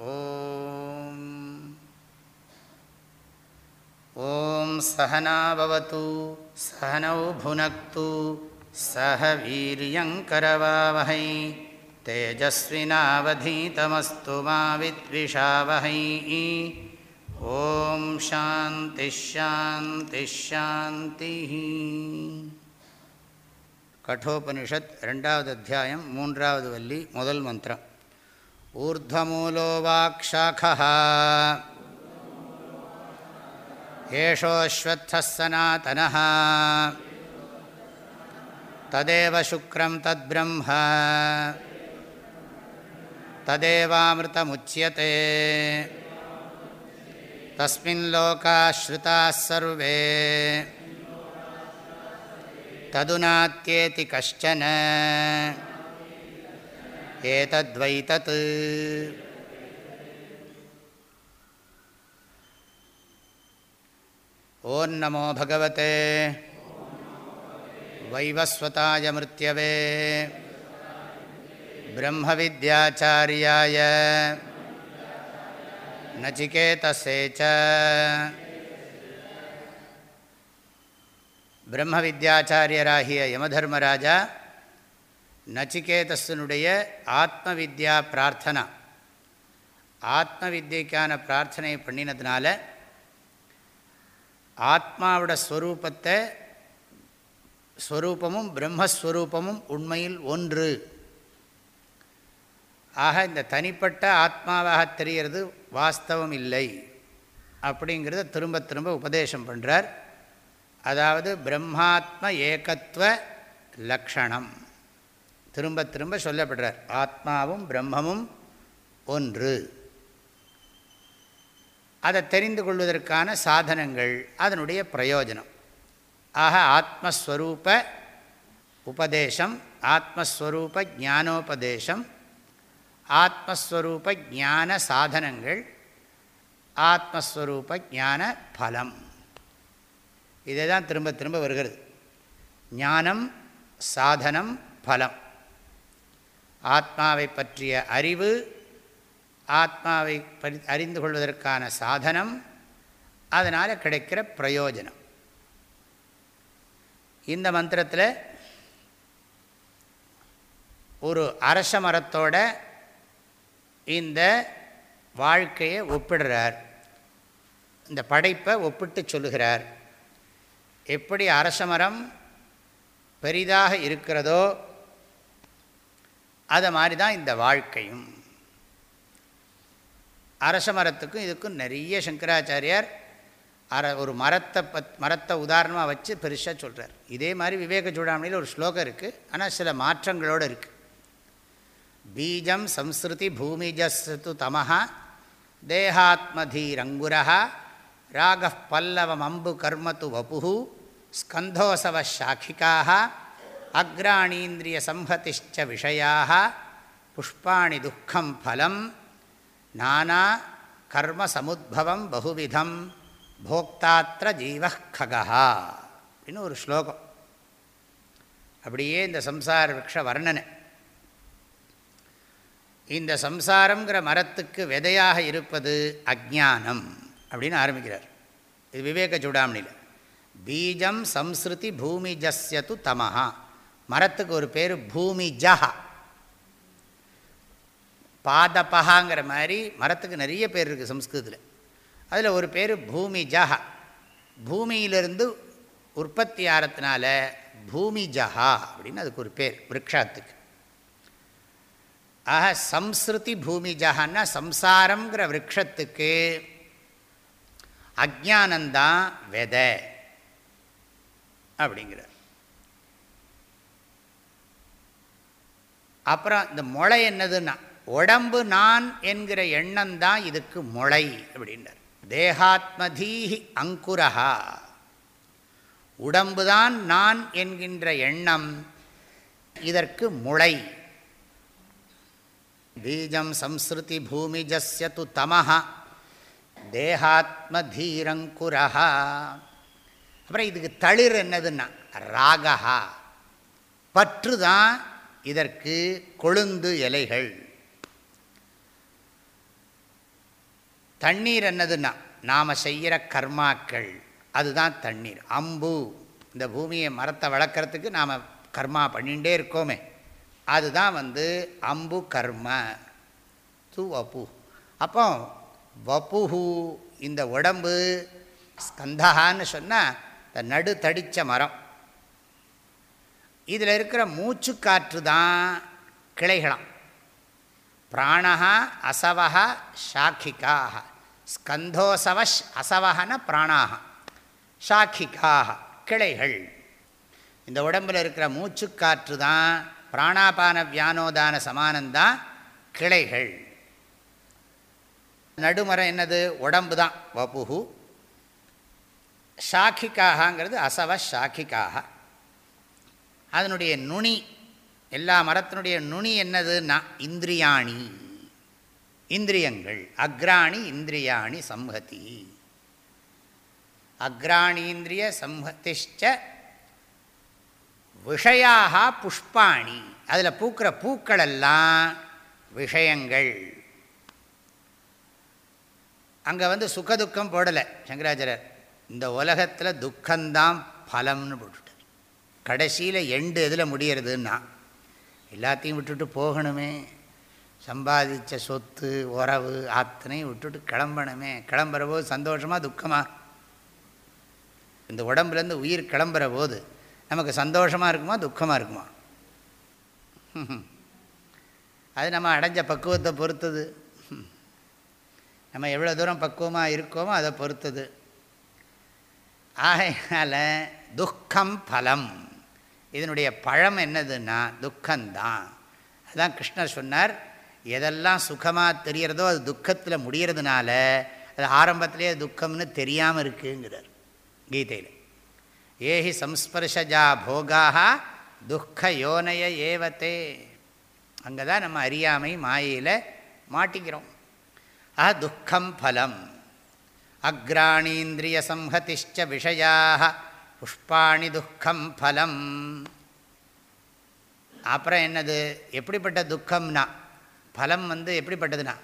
ॐ ॐ सहनाववतु सहनौ भुनक्तु सह वीर्यङ्करवावहै तेजस्विनावधीतमस्तु मा विद्विषावहै ॐ शान्तिश्शान्तिश्शान्तिः கட்டோபனிஷத் ரெண்டாவது அத்தியாயம் மூன்றாவது வள்ளி முதல் மந்திரம் ஊர்துவமூலோ வாக்ஷாக்கா ஏஷோஸ்வத்தः सनातनः तदेव शुक्रं तद्ब्रह्म तदेवामृतमुच्यते तस्मिन् लोकाः श्रुताः सर्वे तदुनात्येति कश्चन एतद्वै तत् ॐ नमो भगवते वैवस्वताय मृत्यवे ब्रह्मविद्याचार्याय नचिकेतसे च பிரம்ம வித்யாச்சாரியராகிய யமதர்மராஜா நச்சிகேதஸனுடைய ஆத்ம வித்யா பிரார்த்தனா. ஆத்ம வித்யக்கான பிரார்த்தனை பண்ணினதுனால ஆத்மாவோட ஸ்வரூபத்தை ஸ்வரூபமும் பிரம்மஸ்வரூபமும் உண்மையில் ஒன்று. ஆக இந்த தனிப்பட்ட ஆத்மாவாக தெரிகிறது வாஸ்தவம் இல்லை. அப்படிங்கிறத திரும்ப திரும்ப உபதேசம் பண்ணுறார் அதாவது பிரம்மாத்ம ஏகத்துவ லக்ஷணம். திரும்ப திரும்ப சொல்லப்படுறார். ஆத்மாவும் பிரம்மமும் ஒன்று. அதை தெரிந்து கொள்வதற்கான சாதனங்கள் அதனுடைய பிரயோஜனம். ஆக ஆத்மஸ்வரூப உபதேசம் ஆத்மஸ்வரூப ஞானோபதேசம் ஆத்மஸ்வரூப ஞான சாதனங்கள் ஆத்மஸ்வரூப ஞான பலம். இதே தான் திரும்ப திரும்ப வருகிறது. ஞானம் சாதனம் பலம். ஆத்மாவை பற்றிய அறிவு ஆத்மாவை பரி அறிந்து கொள்வதற்கான சாதனம் அதனால் கிடைக்கிற பிரயோஜனம். இந்த மந்திரத்தில் ஒரு அரச மரத்தோட இந்த வாழ்க்கையை ஒப்பிடுறார். இந்த படைப்பை ஒப்பிட்டு சொல்லுகிறார். எப்படி அரசமரம் பெரிதாக இருக்கிறதோ அதை மாதிரி தான் இந்த வாழ்க்கையும். அரச மரத்துக்கும் இதுக்கும் நிறைய சங்கராச்சாரியார் அர ஒரு மரத்தை பத் மரத்தை உதாரணமாக வச்சு பெருசாக சொல்கிறார் இதே மாதிரி விவேக சூடாமணியில் ஒரு ஸ்லோகம் இருக்குது ஆனால் சில மாற்றங்களோடு இருக்குது பீஜம் சம்ஸ்ருதி பூமிஜஸ்து தமஹா தேகாத்மதீரங்குரா ராக பல்லவம் அம்பு கர்மத்து வபு ஸ்கந்தோசவ சாக்கிக்காக அக்ராணீந்திரிய சம்ஹதிஷ்ட விஷயாக புஷ்பாணி துக்கம் ஃபலம் நானா கர்ம சமுத்பவம் பகுவிதம் போக்தாத்திர ஜீவ ககா அப்படின்னு ஒரு ஸ்லோகம். அப்படியே இந்த சம்சார விரக்ஷ வர்ணனை. இந்த சம்சாரங்கிற மரத்துக்கு விதையாக இருப்பது அஜானம் அப்படின்னு ஆரம்பிக்கிறார். இது விவேக சூடாமணியில். பீஜம் சம்ஸ்ருதி பூமிஜஸ்யத்து தமஹா. மரத்துக்கு ஒரு பேர் பூமிஜா பாதப்பகாங்கிற மாதிரி மரத்துக்கு நிறைய பேர் இருக்குது சம்ஸ்கிருதத்தில். அதில் ஒரு பேர் பூமிஜா பூமியிலிருந்து உற்பத்தி ஆகறதுனால பூமி ஜஹா அப்படின்னு அதுக்கு ஒரு பேர் விரக்ஷாத்துக்கு. ஆக சம்ஸ்ருதி பூமிஜஹான்னா சம்சாரங்கிற விரக்ஷத்துக்கு அஜானந்தான் வெதை அப்படிங்கிறார். அப்புறம் இந்த முளை என்னதுன்னா உடம்பு நான் என்கிற எண்ணம் தான் இதுக்கு முளை அப்படின்றார். தேகாத்மதீஹி அங்குரஹா. உடம்புதான் நான் என்கின்ற எண்ணம் இதற்கு முளை. பீஜம் சம்ஸ்ருதி பூமிஜஸ்ய து தமஹா. தேகாத்மதீரங்குரஹா. அப்புறம் இதுக்கு தளிர் என்னதுன்னா ராகா பற்று தான் இதற்கு கொழுந்து இலைகள். தண்ணீர் என்னதுன்னா நாம் செய்கிற கர்மாக்கள். அதுதான் தண்ணீர். அம்பு. இந்த பூமியை மரத்தை வளர்க்குறதுக்கு நாம் கர்மா பண்ணிகிட்டே இருக்கோமே. அதுதான் வந்து அம்பு கர்ம. து வப்பு அப்போ வப்புஹு இந்த உடம்பு ஸ்கந்தகான்னு சொன்னால் இந்த நடு தடித்த மரம். இதில் இருக்கிற மூச்சு காற்று தான் கிளைகளாம் பிராணா அசவா ஷாக்கிகாக ஸ்கந்தோசவ அசவகன பிராணாக ஷாக்கிகாக கிளைகள். இந்த உடம்பில் இருக்கிற மூச்சு காற்று தான் பிராணாபான வியானோதான சமானந்தான் கிளைகள். நடுமரம் என்னது? உடம்பு தான். வப்புகு ஷாக்கிக்காகங்கிறது அசவ ஷாக்கிக்காக அதனுடைய நுனி எல்லா மரத்தினுடைய நுனி என்னதுன்னா இந்திரியாணி. இந்திரியங்கள். அக்ராணி இந்திரியாணி சம்ஹதி. அக்ராணீந்திரிய சம்ஹதிஷ்ட விஷயாக புஷ்பாணி. அதில் பூக்கிற பூக்களெல்லாம் விஷயங்கள். அங்கே வந்து சுகதுக்கம் போடலை சங்கராச்சாரர் இந்த உலகத்தில் துக்கந்தான் பலம்னு போட்டுட்டார். கடைசியில் எண்டு எதில் முடியறதுன்னா எல்லாத்தையும் விட்டுட்டு போகணுமே. சம்பாதித்த சொத்து உறவு அத்தனையும் விட்டுட்டு கிளம்பணுமே. கிளம்புற போது சந்தோஷமாக துக்கமாக இந்த உடம்புலேருந்து உயிர் கிளம்புற போது நமக்கு சந்தோஷமாக இருக்குமா துக்கமாக இருக்குமா? அது நம்ம அடைஞ்ச பக்குவத்தை பொறுத்தது. நம்ம எவ்வளோ தூரம் பக்குவமாக இருக்கோமோ அதை பொறுத்தது. ஆகையால் துக்கம் பலம். இதனுடைய பழம் என்னதுன்னா துக்கம்தான். அதுதான் கிருஷ்ணர் சொன்னார் எதெல்லாம் சுகமாக தெரிகிறதோ அது துக்கத்தில் முடிகிறதுனால அது ஆரம்பத்திலே துக்கம்னு தெரியாமல் இருக்குங்கிறார் கீதையில். ஏஹி சம்ஸ்பர்ஷஜா போகாக துக்க யோனைய ஏவத்தே அங்கே தான் நம்ம அறியாமை மாயையில் மாட்டிக்கிறோம். ஆ துக்கம் பலம். அக்ராணீந்திரிய சம்ஹதிஷ்ட விஷயாக புஷ்பாணி துக்கம் பலம். அப்புறம் என்னது? எப்படிப்பட்ட துக்கம்னா பலம் வந்து எப்படிப்பட்டதுன்னா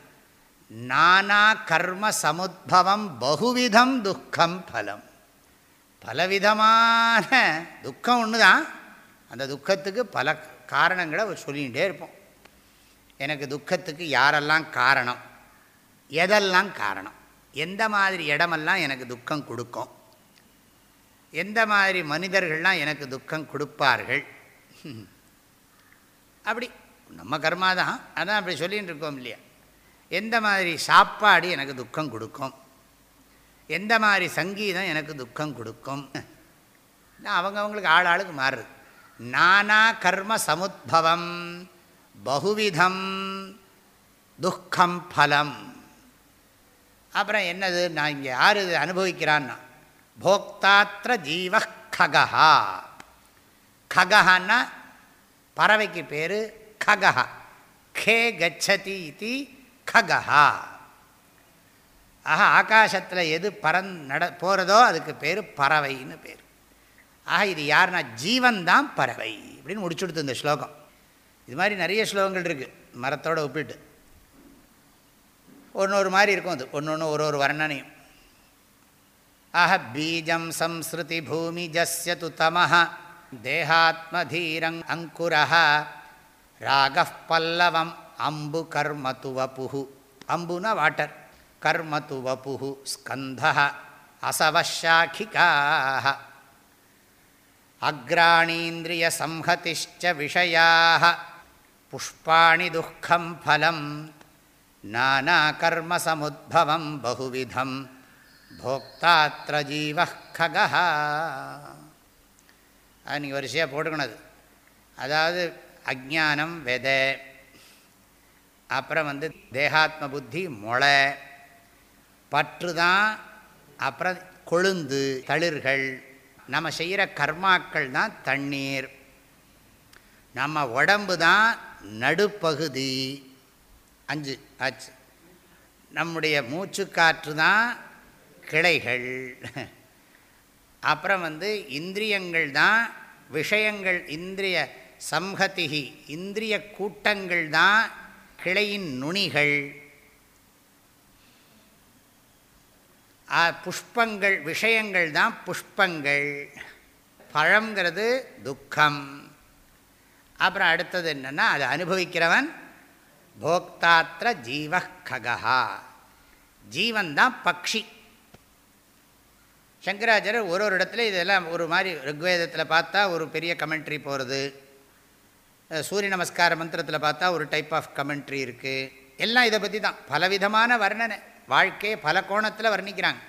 நானா கர்ம சமுத்பவம் பகுவிதம் துக்கம் பலம். பலவிதமான துக்கம் ஒன்று தான் அந்த துக்கத்துக்கு பல காரணங்களை சொல்லிகிட்டே இருப்போம். எனக்கு துக்கத்துக்கு யாரெல்லாம் காரணம்? எதெல்லாம் காரணம்? எந்த மாதிரி இடமெல்லாம் எனக்கு துக்கம் கொடுக்கும்? எந்த மாதிரி மனிதர்கள்லாம் எனக்கு துக்கம் கொடுப்பார்கள்? அப்படி நம்ம கர்மா தான். அதான் அப்படி சொல்லிகிட்டு இருக்கோம் இல்லையா? எந்த மாதிரி சாப்பாடு எனக்கு துக்கம் கொடுக்கும்? எந்த மாதிரி சங்கீதம் எனக்கு துக்கம் கொடுக்கும்? அவங்கவுங்களுக்கு ஆள் ஆளுக்கு மாறுறது. நானா கர்ம சமுத்பவம் பகுவிதம் துக்கம் பலம். அப்புறம் என்னது? நான் இங்கே யார் இது அனுபவிக்கிறான்னா போக்தாத்திர ஜீவ ககா ககஹான்னா பறவைக்கு பேர் ககஹா கே கச்சதி இது ககா ஆக ஆகாசத்தில் எது பறந் நட போகிறதோ அதுக்கு பேர் பறவைன்னு பேர் ஆக இது யாருன்னா ஜீவன்தான் பறவை அப்படின்னு முடிச்சுடுத்து இந்த ஸ்லோகம் இது மாதிரி நிறைய ஸ்லோகங்கள் இருக்குது மரத்தோடு ஒப்பிட்டு। ஒன்று ஒரு மாதிரி இருக்கும் அது ஒன்று ஒன்று ஒரு ஒரு வர்ணனையும். ஆஹ பீஜம் சம்ஸ்ருதி பூமி ஜஸ்ய து தமஹ தேகாத்மதீரங் அங்குரஹ ராக பல்லவம் அம்பு கர்மத்து வபுகு அம்புனா வாட்டர் கர்மத்து வபுகு ஸ்கந்த அசவஷாக்கிகாக அக்ராணீந்திரியசம்ஹதிஷ்ச விஷயாக புஷ்பாணி துக்கம் ஃபலம் நானாகர்மசமுদ্ভவம் பகுவிதம் போக்தாத்திர ஜீவ ககா அது நீங்கள் வரிசையாக போட்டுக்கணும் அது. அதாவது அஜானம் வெதை அப்புறம் வந்து தேகாத்ம புத்தி முளை பற்று தான் அப்புறம் கொழுந்து தளிர்கள். நம்ம செய்கிற கர்மாக்கள் தான் தண்ணீர். நம்ம உடம்பு தான் நடுப்பகுதி. அஞ்சு ஆச்சு. நம்முடைய மூச்சுக்காற்று தான் கிளைகள். அப்புறம் வந்து இந்திரியங்கள் தான் விஷயங்கள் இந்திரிய சம்ஹதிகி இந்திரிய கூட்டங்கள் தான் கிளையின் நுனிகள். புஷ்பங்கள் விஷயங்கள் தான் புஷ்பங்கள். பழங்கிறது துக்கம். அப்புறம் அடுத்தது என்னென்னா அதை அனுபவிக்கிறவன் போக்தாத்திர ஜீவ ககா ஜீவன் தான் பக்ஷி. சங்கராச்சாரியர் ஒரு ஒரு இடத்துல இதெல்லாம் ஒரு மாதிரி ருக்வேதத்தில் பார்த்தா ஒரு பெரிய கமெண்ட்ரி போகிறது சூரிய நமஸ்கார மந்திரத்தில் பார்த்தா ஒரு டைப் ஆஃப் கமெண்ட்ரி இருக்குது எல்லாம் இதை பற்றி தான். பலவிதமான வர்ணனை. வாழ்க்கையை பல கோணத்தில் வர்ணிக்கிறாங்க.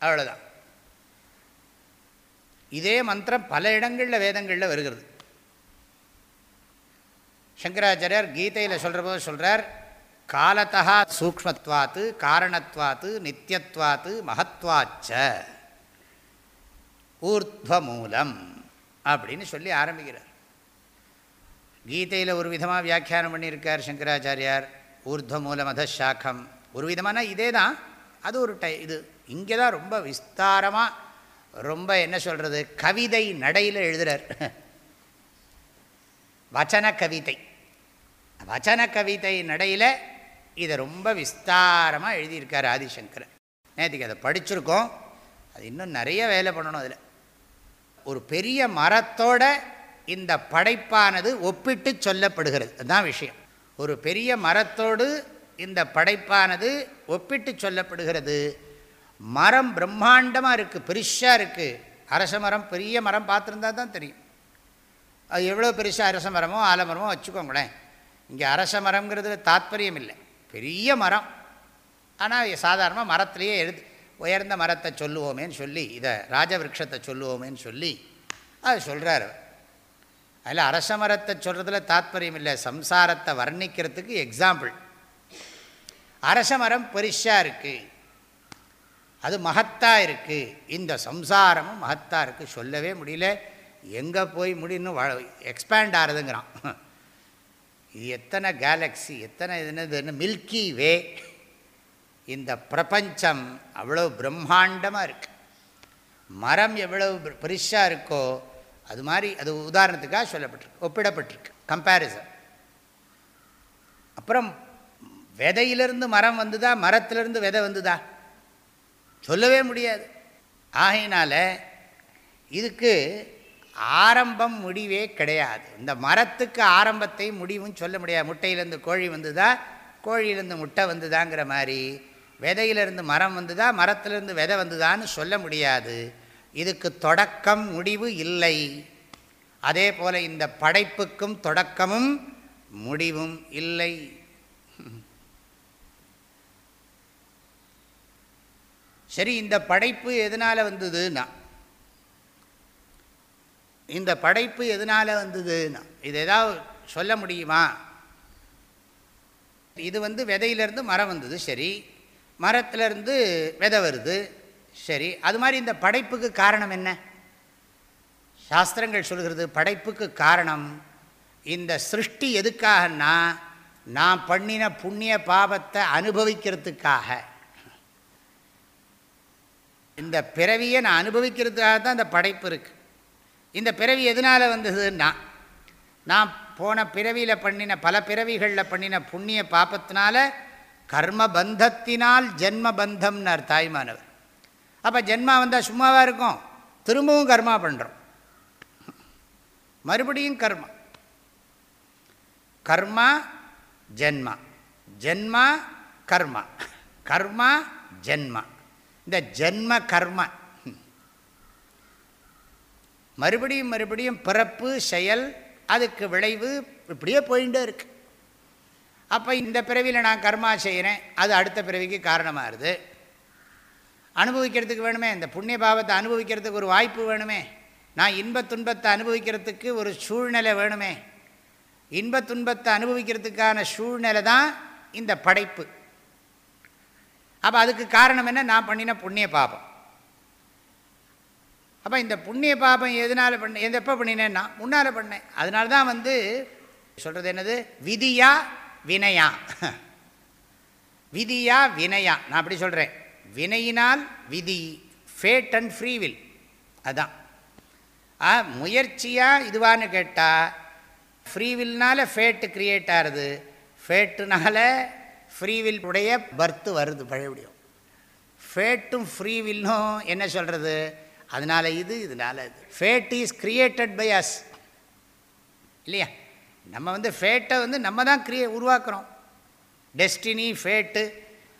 அவ்வளோதான் இதே மந்திரம் பல இடங்களில் வேதங்களில் வருகிறது. சங்கராச்சாரியர் கீதையில் சொல்கிற போது சொல்கிறார் காலத்தா சூக்மத்வாத்து காரணத்வாத்து நித்தியத்வாத்து மகத்வாச்ச. ஊர்த்வமூலம் அப்படின்னு சொல்லி ஆரம்பிக்கிறார். கீதையில் ஒரு விதமாக வியாக்கியானம் பண்ணியிருக்கார் சங்கராச்சாரியார். ஊர்த்வமூலம் அதசாக்கம் ஒரு விதமான இதே தான் அது ஒரு டை இது இங்கே தான் ரொம்ப விஸ்தாரமாக ரொம்ப என்ன சொல்கிறது கவிதை நடையில் எழுதுகிறார் வச்சன கவிதை. வச்சன கவிதை நடையில் இதை ரொம்ப விஸ்தாரமாக எழுதியிருக்கார் ஆதிசங்கர் நேற்றுக்கு அதை படிச்சிருக்கோம். அது இன்னும் நிறைய வேலை பண்ணணும் அதில். ஒரு பெரிய மரத்தோட இந்த படைப்பானது ஒப்பிட்டு சொல்லப்படுகிறது. அதுதான் விஷயம். ஒரு பெரிய மரத்தோடு இந்த படைப்பானது ஒப்பிட்டு சொல்லப்படுகிறது. மரம் பிரம்மாண்டமாக இருக்குது பெருசாக இருக்குது அரச மரம் பெரிய மரம் பார்த்துருந்தா தான் தெரியும். அது எவ்வளோ பெருசாக அரச மரமோ ஆலமரமோ வச்சுக்கோங்களேன். இங்கே அரச மரங்கிறதுல தாத்பரியம் இல்லை. பெரிய மரம். ஆனால் சாதாரணமாக மரத்துலேயே எழுது உயர்ந்த மரத்தை சொல்லுவோமேன்னு சொல்லி இதை ராஜவிருஷத்தை சொல்லுவோமேன்னு சொல்லி அது சொல்கிறார் அதில் அரச மரத்தை சொல்கிறதுல தாத்பரியம் இல்லை. சம்சாரத்தை வர்ணிக்கிறதுக்கு எக்ஸாம்பிள் அரச மரம் பெரிஷாக இருக்குது அது மகத்தாக இருக்குது இந்த சம்சாரமும் மகத்தாக இருக்குது சொல்லவே முடியல. எங்கே போய் முடியும் எக்ஸ்பேண்ட் ஆகிறதுங்கிறான் இது எத்தனை கேலக்ஸி எத்தனை இதுன்னு மில்கி வே இந்த பிரபஞ்சம் அவ்வளோ பிரம்மாண்டமாக இருக்குது மரம் எவ்வளவு பெருசாக இருக்கோ அது மாதிரி அது உதாரணத்துக்காக சொல்லப்பட்டிருக்கு ஒப்பிடப்பட்டிருக்கு கம்பேரிசன் அப்புறம் விதையிலிருந்து மரம் வந்துதா மரத்திலிருந்து விதை வந்துதா? சொல்லவே முடியாது. ஆகையினால இதுக்கு ஆரம்பம் முடிவே கிடையாது. இந்த மரத்துக்கு ஆரம்பத்தை முடிவும் சொல்ல முடியாது. முட்டையிலேருந்து கோழி வந்துதா? கோழியிலேருந்து முட்டை வந்துதாங்கிற மாதிரி. விதையிலிருந்து மரம் வந்துதா? மரத்திலிருந்து விதை வந்துதான்னு சொல்ல முடியாது. இதுக்கு தொடக்கம் முடிவு இல்லை. அதே போல் இந்த படைப்புக்கும் தொடக்கமும் முடிவும் இல்லை. சரி இந்த படைப்பு எதனால் வந்ததுன்னா இந்த படைப்பு எதனால் வந்ததுன்னா இது ஏதாவது சொல்ல முடியுமா? இது வந்து விதையிலேருந்து மரம் வந்தது சரி. மரத்துலேருந்து விதை வருது சரி. அது மாதிரி இந்த படைப்புக்கு காரணம் என்ன? சாஸ்திரங்கள் சொல்கிறது படைப்புக்கு காரணம் இந்த சிருஷ்டி எதுக்காகன்னா நான் பண்ணின புண்ணிய பாபத்தை அனுபவிக்கிறதுக்காக. இந்த பிறவியை நான் அனுபவிக்கிறதுக்காக தான் இந்த படைப்பு இருக்குது இந்த பிறவி எதனால் வந்ததுன்னா நான் போன பிறவியில் பண்ணின பல பிறவிகளில் பண்ணின புண்ணிய பாப்பத்தினால கர்ம பந்தத்தினால் ஜென்ம பந்தம்னார் தாய்மானவர். அப்போ ஜென்மா வந்தால் சும்மாவாக இருக்கும்? திரும்பவும் கர்மா பண்ணுறோம் மறுபடியும் கர்மா. கர்மா ஜென்மா. ஜென்மா கர்மா. கர்மா ஜென்மா. இந்த ஜென்ம கர்ம மறுபடியும் மறுபடியும் பிறப்பு செயல் அதுக்கு விளைவு இப்படியே போயிட்டே இருக்கு. அப்போ இந்த பிறவியில் நான் கர்மா செய்கிறேன் அது அடுத்த பிறவிக்கு காரணமாகுது. அனுபவிக்கிறதுக்கு வேணுமே இந்த புண்ணிய பாவத்தை அனுபவிக்கிறதுக்கு ஒரு வாய்ப்பு வேணுமே நான் இன்ப துன்பத்தை அனுபவிக்கிறதுக்கு ஒரு சூழ்நிலை வேணுமே இன்ப துன்பத்தை அனுபவிக்கிறதுக்கான சூழ்நிலை தான் இந்த படைப்பு. அப்போ அதுக்கு காரணம் என்ன? நான் பண்ணின புண்ணிய பாபம். அப்போ இந்த புண்ணிய பாபம் எதனால் பண்ண எந்த எப்போ பண்ணினேன்னா முன்னால் பண்ணேன். அதனால தான் வந்து சொல்கிறது என்னது? விதியா வினையா. விதியா வினையா. நான் அப்படி சொல்கிறேன் வினையினால் விதி ஃபேட் அண்ட் ஃப்ரீவில் அதான். ஆ முயற்சியாக இதுவான்னு கேட்டால் ஃப்ரீவில்னால் ஃபேட்டு க்ரியேட் ஆகுது ஃபேட்டுனால ஃப்ரீவில் உடைய பர்த்து வருது பழையபடியும் ஃபேட்டும் ஃப்ரீவில்லும் என்ன சொல்கிறது அதனால் இது இதனால் இது. Fat is created by us இல்லையா? நம்ம வந்து ஃபேட்டை வந்து நம்ம தான் கிரியே உருவாக்குறோம். டெஸ்டினி ஃபேட்டு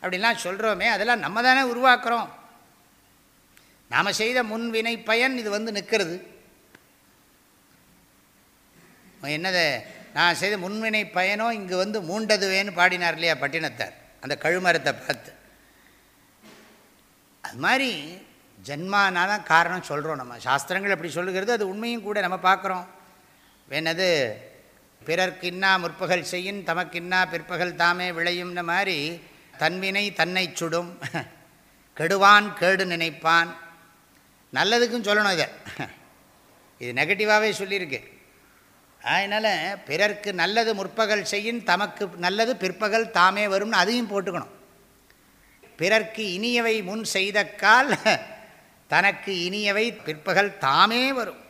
அப்படின்லாம் சொல்கிறோமே அதெல்லாம் நம்ம தானே உருவாக்குறோம். நாம் செய்த முன்வினை பயன் இது வந்து நிற்கிறது. என்னது? நான் செய்த முன்வினை பயனோ இங்கே வந்து மூண்டதுவேன்னு பாடினார் இல்லையா பட்டினத்தார்? அந்த கழுமரத்தை பார்த்து. அது மாதிரி ஜென்மானா தான் காரணம் சொல்கிறோம் நம்ம. சாஸ்திரங்கள் அப்படி சொல்லுகிறது அது உண்மையும் கூட நம்ம பார்க்குறோம். என்னது பிறர்க்கின்னா முற்பகல் செய்யின் தமக்கின்னா பிற்பகல் தாமே விளையும்ன மாதிரி தன்வினை தன்னை சுடும். கெடுவான் கேடு நினைப்பான். நல்லதுக்கும் சொல்லணும் இதை. இது நெகட்டிவாகவே சொல்லியிருக்கு. அதனால் பிறர்க்கு நல்லது முற்பகல் செய்யின் தமக்கு நல்லது பிற்பகல் தாமே வரும்னு அதையும் போட்டுக்கணும். பிறர்க்கு இனியவை முன் செய்த கால் தனக்கு இனியவை பிற்பகல் தாமே வரும்.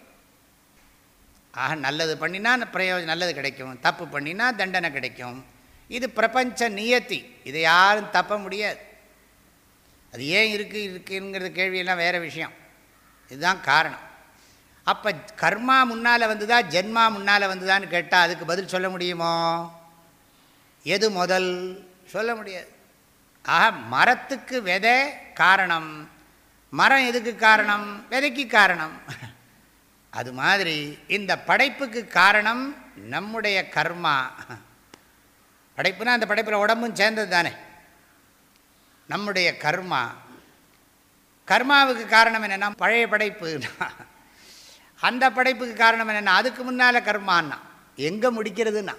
ஆக நல்லது பண்ணினா பிரயோஜனம் நல்லது கிடைக்கும். தப்பு பண்ணினா தண்டனை கிடைக்கும். இது பிரபஞ்ச நியத்தி. இதை யாரும் தப்ப முடியாது. அது ஏன் இருக்குது இருக்குங்கிறது கேள்வியெல்லாம் வேறு விஷயம். இதுதான் காரணம். அப்போ கர்மா முன்னால் வந்துதா ஜென்மா முன்னால் வந்துதான்னு கேட்டால் அதுக்கு பதில் சொல்ல முடியுமோ? எது முதல்? சொல்ல முடியாது. ஆக மரத்துக்கு விதை காரணம். மரம் எதுக்கு காரணம்? விதைக்கு காரணம். அது மாதிரி இந்த படைப்புக்கு காரணம் நம்முடைய கர்மா. படைப்புனா அந்த படைப்பில் உடம்பும் சேர்ந்தது தானே. நம்முடைய கர்மா. கர்மாவுக்கு காரணம் என்னென்னா பழைய படைப்பு. அந்த படைப்புக்கு காரணம் என்னென்னா அதுக்கு முன்னால் கர்மான்னா எங்கே முடிக்கிறதுனா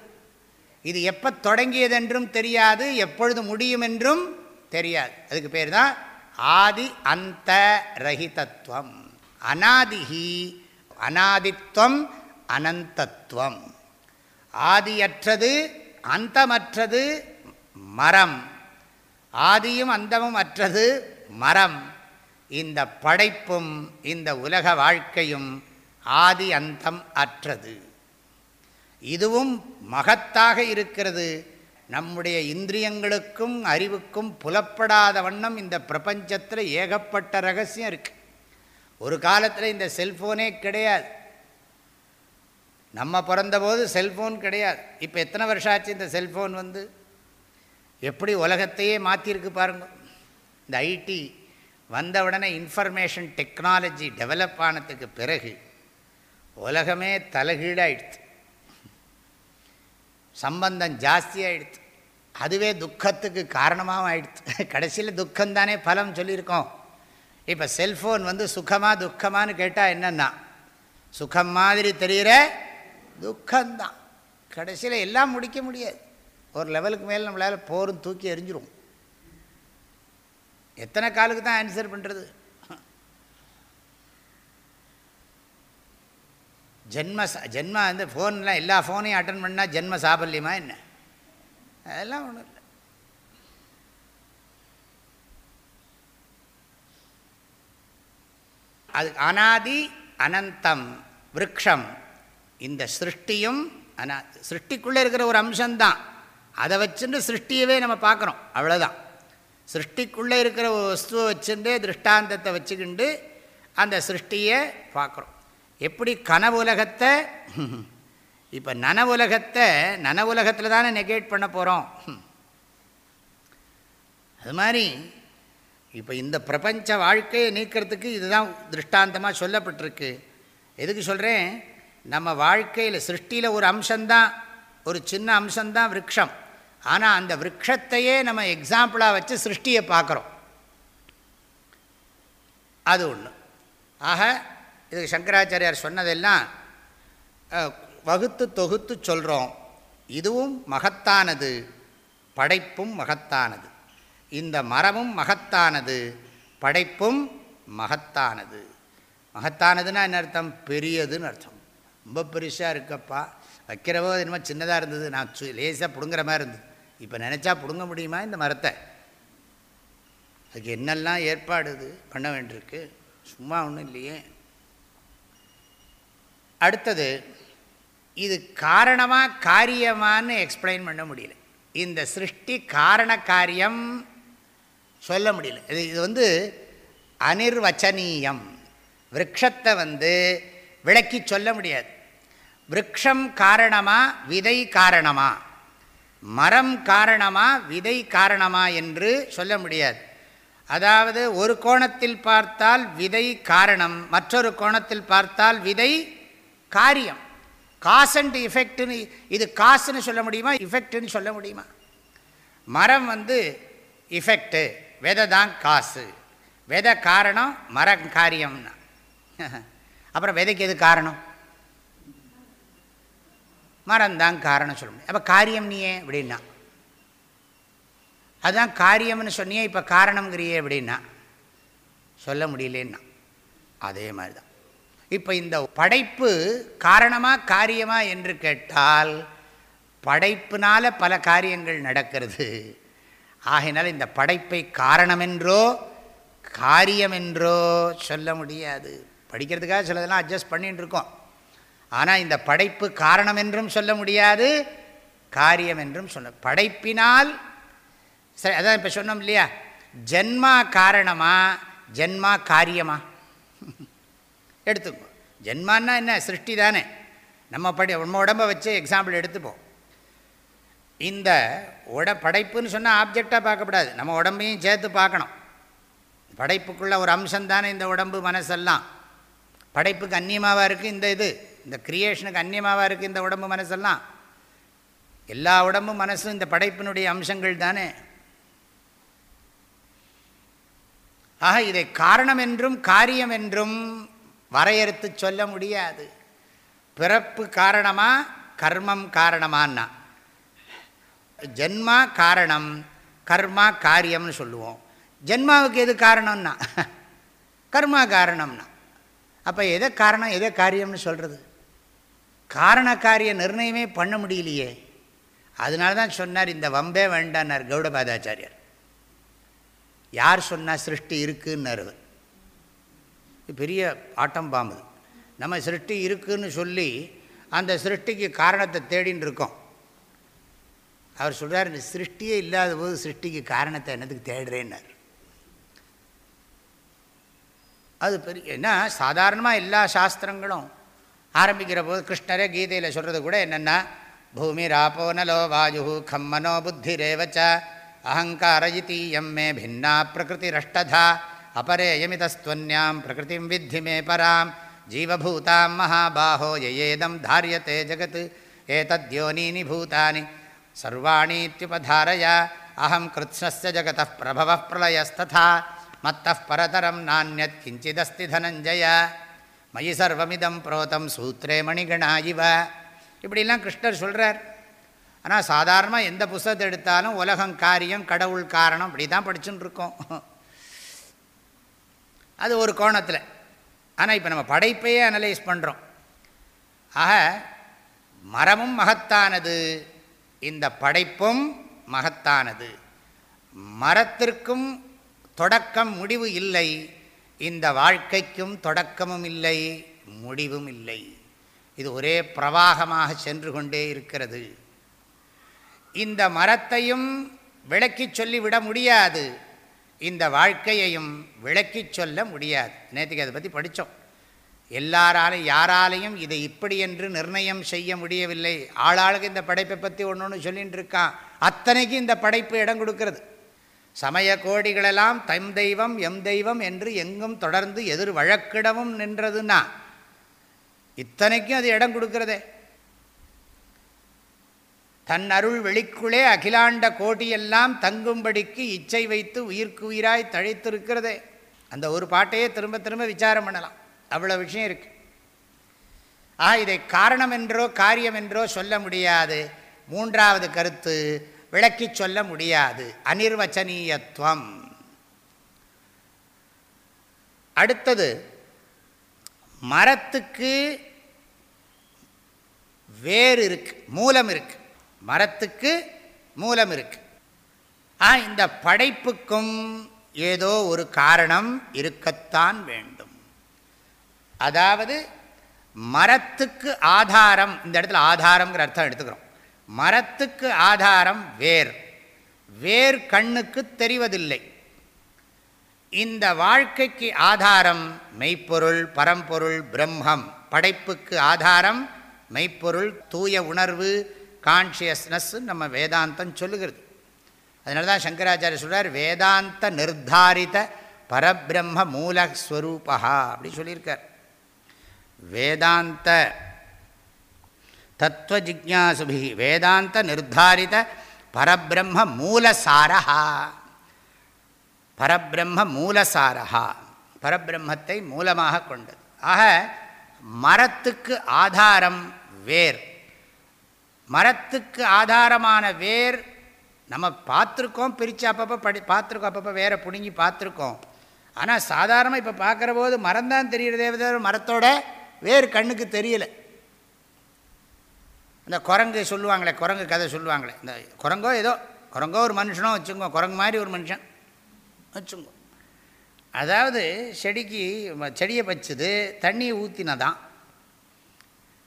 இது எப்போ தொடங்கியதென்றும் தெரியாது எப்பொழுது முடியும் என்றும் தெரியாது. அதுக்கு பேர் தான் ஆதி அந்த ரஹிதத்துவம் அனாதிஹி அநாதித்வம் அனந்தத்துவம். ஆதியற்றது அந்தமற்றது மரம். ஆதியும் அந்தமும் அற்றது மரம். இந்த படைப்பும் இந்த உலக வாழ்க்கையும் ஆதி அந்தம் அற்றது. இதுவும் மகத்தாக இருக்கிறது. நம்முடைய இந்திரியங்களுக்கும் அறிவுக்கும் புலப்படாத வண்ணம் இந்த பிரபஞ்சத்தில் ஏகப்பட்ட ரகசியம் இருக்குது ஒரு காலத்தில் இந்த செல்ஃபோனே கிடையாது. நம்ம பிறந்தபோது செல்ஃபோன் கிடையாது. இப்போ எத்தனை வருஷம் ஆச்சு இந்த செல்ஃபோன் வந்து? எப்படி உலகத்தையே மாற்றிருக்கு பாருங்கள் இந்த ஐடி வந்த உடனே இன்ஃபர்மேஷன் டெக்னாலஜி டெவலப் ஆனதுக்கு பிறகு உலகமே தலைகீழாயிடுது சம்பந்தம் ஜாஸ்தியாகிடுது அதுவே துக்கத்துக்கு காரணமாகவும் ஆயிடுது கடைசியில் துக்கம்தானே பலம் சொல்லியிருக்கோம். இப்போ செல்ஃபோன் வந்து சுகமாக துக்கமானு கேட்டால் என்னென்னா சுகம் மாதிரி தெரிகிற துக்கம்தான். கடைசியில் எல்லாம் முடிக்க முடியாது. ஒரு லெவலுக்கு மேலே நம்மளால் போரும் தூக்கி எரிஞ்சிரும் எத்தனை காலுக்கு தான் ஆன்சர் பண்ணுறது ஜென்ம ஜென்ம வந்து ஃபோன்லாம் எல்லா ஃபோனையும் அட்டன் பண்ணால் ஜென்ம சாபல்யமா என்ன? அதெல்லாம் ஒன்றும் இல்லை. அது அனாதி அனந்தம் விரக்ஷம் இந்த சிருஷ்டியும் அனா சிருஷ்டிக்குள்ளே இருக்கிற ஒரு அம்சம்தான். அதை வச்சுட்டு சிருஷ்டியவே நம்ம பார்க்குறோம். அவ்வளோதான் சிருஷ்டிக்குள்ளே இருக்கிற ஒரு வஸ்துவை வச்சுட்டு திருஷ்டாந்தத்தை வச்சுக்கிண்டு அந்த சிருஷ்டியை பார்க்குறோம். எப்படி கனவு உலகத்தை இப்போ நனவுலகத்தை நனவுலகத்தில் தானே நெகேட் பண்ண போகிறோம் அது மாதிரி இப்போ இந்த பிரபஞ்ச வாழ்க்கையை நீக்கிறதுக்கு இதுதான் திருஷ்டாந்தமாக சொல்லப்பட்டிருக்கு. எதுக்கு சொல்கிறேன் நம்ம வாழ்க்கையில் சிருஷ்டியில் ஒரு அம்சந்தான் ஒரு சின்ன அம்சந்தான் விரக்ஷம். ஆனால் அந்த விரக்ஷத்தையே நம்ம எக்ஸாம்பிளாக வச்சு சிருஷ்டியை பார்க்குறோம். அது ஒன்று ஆக இதுக்கு சங்கராச்சாரியார் சொன்னதெல்லாம் வகுத்து தொகுத்து சொல்கிறோம் இதுவும் மகத்தானது படைப்பும் மகத்தானது. இந்த மரமும் மகத்தானது படைப்பும் மகத்தானது. மகத்தானதுன்னா என்ன அர்த்தம்? பெரியதுன்னு அர்த்தம். ரொம்ப பெருசாக இருக்கப்பா. வைக்கிறவோ என்னமோ சின்னதாக இருந்தது. நான் லேசாக பிடுங்குற மாதிரி இருந்தது. இப்போ நினச்சா பிடுங்க முடியுமா இந்த மரத்தை? அதுக்கு என்னெல்லாம் ஏற்பாடு இது பண்ண வேண்டியிருக்கு? சும்மா ஒன்றும் இல்லையே. அடுத்தது இது காரணமாக காரியமானு எக்ஸ்பிளைன் பண்ண முடியல. இந்த சிருஷ்டி காரண காரியம் சொல்ல முடியல. இது இது வந்து அனிர்வச்சனீயம். விரக்ஷத்தை வந்து விளக்கி சொல்ல முடியாது. விரக்ஷம் காரணமாக விதை காரணமா? மரம் காரணமாக விதை காரணமா என்று சொல்ல முடியாது. அதாவது ஒரு கோணத்தில் பார்த்தால் விதை காரணம் மற்றொரு கோணத்தில் பார்த்தால் விதை காரியம். காஸ் அண்ட் இஃபெக்ட்னு இது காசுன்னு சொல்ல முடியுமா இஃபெக்ட்னு சொல்ல முடியுமா? மரம் வந்து இஃபெக்டு விதை தான் காசு. விதை காரணம் மரம் காரியம்னா. அப்புறம் விதைக்கு எது காரணம்? மரம் தான் காரணம் சொல்ல முடியும். அப்போ காரியம் நீயே அப்படின்னா. அதுதான் காரியம்னு சொன்னியே இப்போ காரணங்கிறியே அப்படின்னா. சொல்ல முடியலன்னா. அதே மாதிரி தான் இப்போ இந்த படைப்பு காரணமாக காரியமா என்று கேட்டால் படைப்பினால் பல காரியங்கள் நடக்கிறது. ஆகையினால் இந்த படைப்பை காரணமென்றோ காரியமென்றோ சொல்ல முடியாது. படிக்கிறதுக்காக சிலதெல்லாம் அட்ஜஸ்ட் பண்ணிட்டு இருக்கோம் ஆனால் இந்த படைப்பு காரணம் என்றும் சொல்ல முடியாது காரியம் என்றும் சொல்ல படைப்பினால் சரி அதான் இப்போ சொன்னோம் இல்லையா? ஜென்மா காரணமா ஜென்மா காரியமா? எடுத்துக்கோ. ஜென்மான்னா என்ன? சிருஷ்டி தானே. நம்ம படி நம்ம உடம்பை வச்சு எக்ஸாம்பிள் எடுத்துப்போம். இந்த உட படைப்புன்னு சொன்னால் ஆப்ஜெக்டாக பார்க்கக்கூடாது நம்ம உடம்பையும் சேர்த்து பார்க்கணும். படைப்புக்குள்ள ஒரு அம்சம் தானே இந்த உடம்பு மனசெல்லாம். படைப்புக்கு அந்நியமாவாக இருக்குது இந்த இது. இந்த கிரியேஷனுக்கு அந்நியமாவாக இருக்குது இந்த உடம்பு மனசெல்லாம். எல்லா உடம்பும் மனசும் இந்த படைப்பினுடைய அம்சங்கள் தானே. ஆக இதை காரணம் என்றும் காரியம் என்றும் வரையறுத்து சொல்ல முடியாது. பிறப்பு காரணமாக கர்மம் காரணமான்னா. ஜென்மா காரணம் கர்மா காரியம்னு சொல்லுவோம். ஜென்மாவுக்கு எது காரணம்னா? கர்மா காரணம்னா. அப்போ எதை காரணம் எதை காரியம்னு சொல்கிறது காரண காரிய நிர்ணயமே பண்ண முடியலையே. அதனால தான் சொன்னார் இந்த வம்பே வேண்டான்னார் கௌடபாதாச்சாரியர். யார் சொன்னால் சிருஷ்டி இருக்குன்னாரு பெரிய ஆட்டம் பாம்பு. நம்ம சிருஷ்டி இருக்குன்னு சொல்லி அந்த சிருஷ்டிக்கு காரணத்தை தேடின்னு இருக்கோம். அவர் சொல்கிறார் இந்த சிருஷ்டியே இல்லாத போது சிருஷ்டிக்கு காரணத்தை என்னதுக்கு தேடுறேன்னார். அது பெரிய ஏன்னா சாதாரணமாக எல்லா சாஸ்திரங்களும் ஆரம்பிக்கிற போது கிருஷ்ணரே கீதையில் சொல்கிறது கூட என்னென்னா பூமி ராப்போ நலோ வாயு கம்மனோ புத்தி ரேவச்ச அகங்கார இத்தீயம் மே பின்னா பிரகிருதி ரஷ்டதா அபரேயமிதஸ்துவன்யாம் பிரகிருதிம் வித்தி மே பராம் ஜீவபூதாம் மகாபாஹோ யயேதம் தாரியத்தே ஜகத் ஏதத்யோனீனி பூதானி சர்வாணீத்யுபதாரய அஹம் கிருத்ஸ்னஸ்ய ஜகத பிரபவ பிரளயஸ்ததா மத்தः பரதரம் நானியத் கிஞ்சிதஸ்தி தனஞ்சய மயி சர்வமிதம் புரோதம் சூத்ரே மணிகணா இவ இப்படிலாம் கிருஷ்ணர் சொல்கிறார் ஆனால் சாதாரணமாக எந்த புஸ்தகத்தை எடுத்தாலும் உலகம் காரியம் கடவுள் காரணம் இப்படி தான் படிச்சுன்னு இருக்கோம். அது ஒரு கோணத்தில். ஆனால் இப்போ நம்ம படைப்பையே அனலைஸ் பண்ணுறோம் ஆக மரமும் மகத்தானது இந்த படைப்பும் மகத்தானது. மரத்திற்கும் தொடக்கம் முடிவு இல்லை இந்த வாழ்க்கைக்கும் தொடக்கமும் இல்லை முடிவும் இல்லை. இது ஒரே பிரவாகமாக சென்று கொண்டே இருக்கிறது. இந்த மரத்தையும் விளக்கி சொல்லிவிட முடியாது. இந்த வாழ்க்கையையும் விளக்கி சொல்ல முடியாது. நேற்றுக்கு அதை பற்றி படித்தோம் எல்லாராலையும் யாராலையும் இதை இப்படி என்று நிர்ணயம் செய்ய முடியவில்லை. ஆளாளுக்கு இந்த படைப்பை பற்றி ஒன்று ஒன்று சொல்லிகிட்டு இருக்கான். அத்தனைக்கு இந்த படைப்பு இடம் கொடுக்கறது. சமய கோடிகளெல்லாம் தம் தெய்வம் எம் தெய்வம் என்று எங்கும் தொடர்ந்து எதிர் வழக்கிடவும் நின்றதுன்னா இத்தனைக்கும் அது இடம் கொடுக்கறதே. தன் அருள் வெளிக்குள்ளே அகிலாண்ட கோட்டியெல்லாம் தங்கும்படிக்கு இச்சை வைத்து உயிர்க்கு உயிராய் தழைத்திருக்கிறதே. அந்த ஒரு பாட்டையே திரும்ப திரும்ப விசாரம் பண்ணலாம். அவ்வளோ விஷயம் இருக்கு. ஆ இதை காரணம் என்றோ காரியம் என்றோ சொல்ல முடியாது. மூன்றாவது கருத்து விளக்கி சொல்ல முடியாது. அனிர்வச்சனீயத்துவம். அடுத்தது மரத்துக்கு வேர் இருக்கு மூலம் இருக்குது மரத்துக்கு மூலம் இருக்கு. ஆ இந்த படைப்புக்கும் ஏதோ ஒரு காரணம் இருக்கத்தான் வேண்டும். அதாவது மரத்துக்கு ஆதாரம் இந்த இடத்துல ஆதாரம்ங்கிற அர்த்தம் எடுத்துக்கிறோம். மரத்துக்கு ஆதாரம் வேர். வேர் கண்ணுக்கு தெரிவதில்லை. இந்த வாழ்க்கைக்கு ஆதாரம் மெய்ப்பொருள் பரம்பொருள் பிரம்மம். படைப்புக்கு ஆதாரம் மெய்ப்பொருள் தூய உணர்வு கான்ஷியஸ்னஸ் நம்ம வேதாந்தம் சொல்லுகிறது. அதனால தான் சங்கராச்சாரிய சொல்கிறார் வேதாந்த நிர்தாரித பரபிரம்ம மூலஸ்வரூபா அப்படி சொல்லியிருக்கார். வேதாந்த தத்துவ ஜிக்யாசுபி வேதாந்த நிர்தாரித பரபிரம்ம மூலசாரஹா பரபிரம்ம மூலசாரஹா பரபிரம்மத்தை மூலமாக கொண்டது. ஆக மரத்துக்கு ஆதாரம் வேர். மரத்துக்கு ஆதாரமான வேர் நம்ம பார்த்துருக்கோம் பிரித்து அப்பப்போ படி பார்த்துருக்கோம் அப்பப்போ வேரை பிடுங்கி பார்த்துருக்கோம். ஆனால் சாதாரணமாக இப்போ பார்க்குற போது மரம் தான் தெரிகிறதே தவிர மரத்தோட வேர் கண்ணுக்கு தெரியலை. இந்த குரங்கு சொல்லுவாங்களே குரங்கு கதை சொல்லுவாங்களே இந்த குரங்கோ ஏதோ குரங்கோ ஒரு மனுஷனோ வச்சுங்கோ குரங்கு மாதிரி ஒரு மனுஷன் வச்சுங்கோ. அதாவது செடிக்கு செடியை வச்சுது தண்ணியை ஊற்றினதான்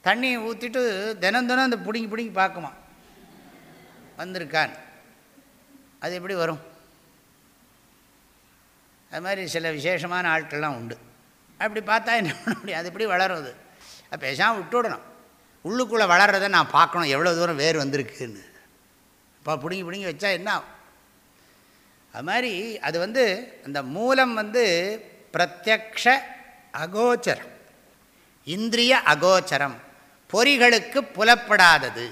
தண்ணியை ஊற்றிட்டு தினம் தினம் அந்த பிடுங்கி பிடுங்கி பார்க்குமா? வந்திருக்கான் அது எப்படி வரும்? அது மாதிரி சில விசேஷமான ஆட்கள்லாம் உண்டு. அப்படி பார்த்தா என்ன பண்ண முடியும்? அது எப்படி வளரும் அது? பேசாமல் விட்டு விடணும். உள்ளுக்குள்ளே வளர்றதை நான் பார்க்கணும். எவ்வளோ தூரம் வேர் வந்திருக்குன்னு. இப்போ பிடுங்கி பிடுங்கி வச்சா என்ன அது மாதிரி அது வந்து அந்த மூலம் வந்து பிரத்யக்ஷ அகோச்சரம். இந்திரிய அகோச்சரம். பொறிகளுக்கு புலப்படாதது.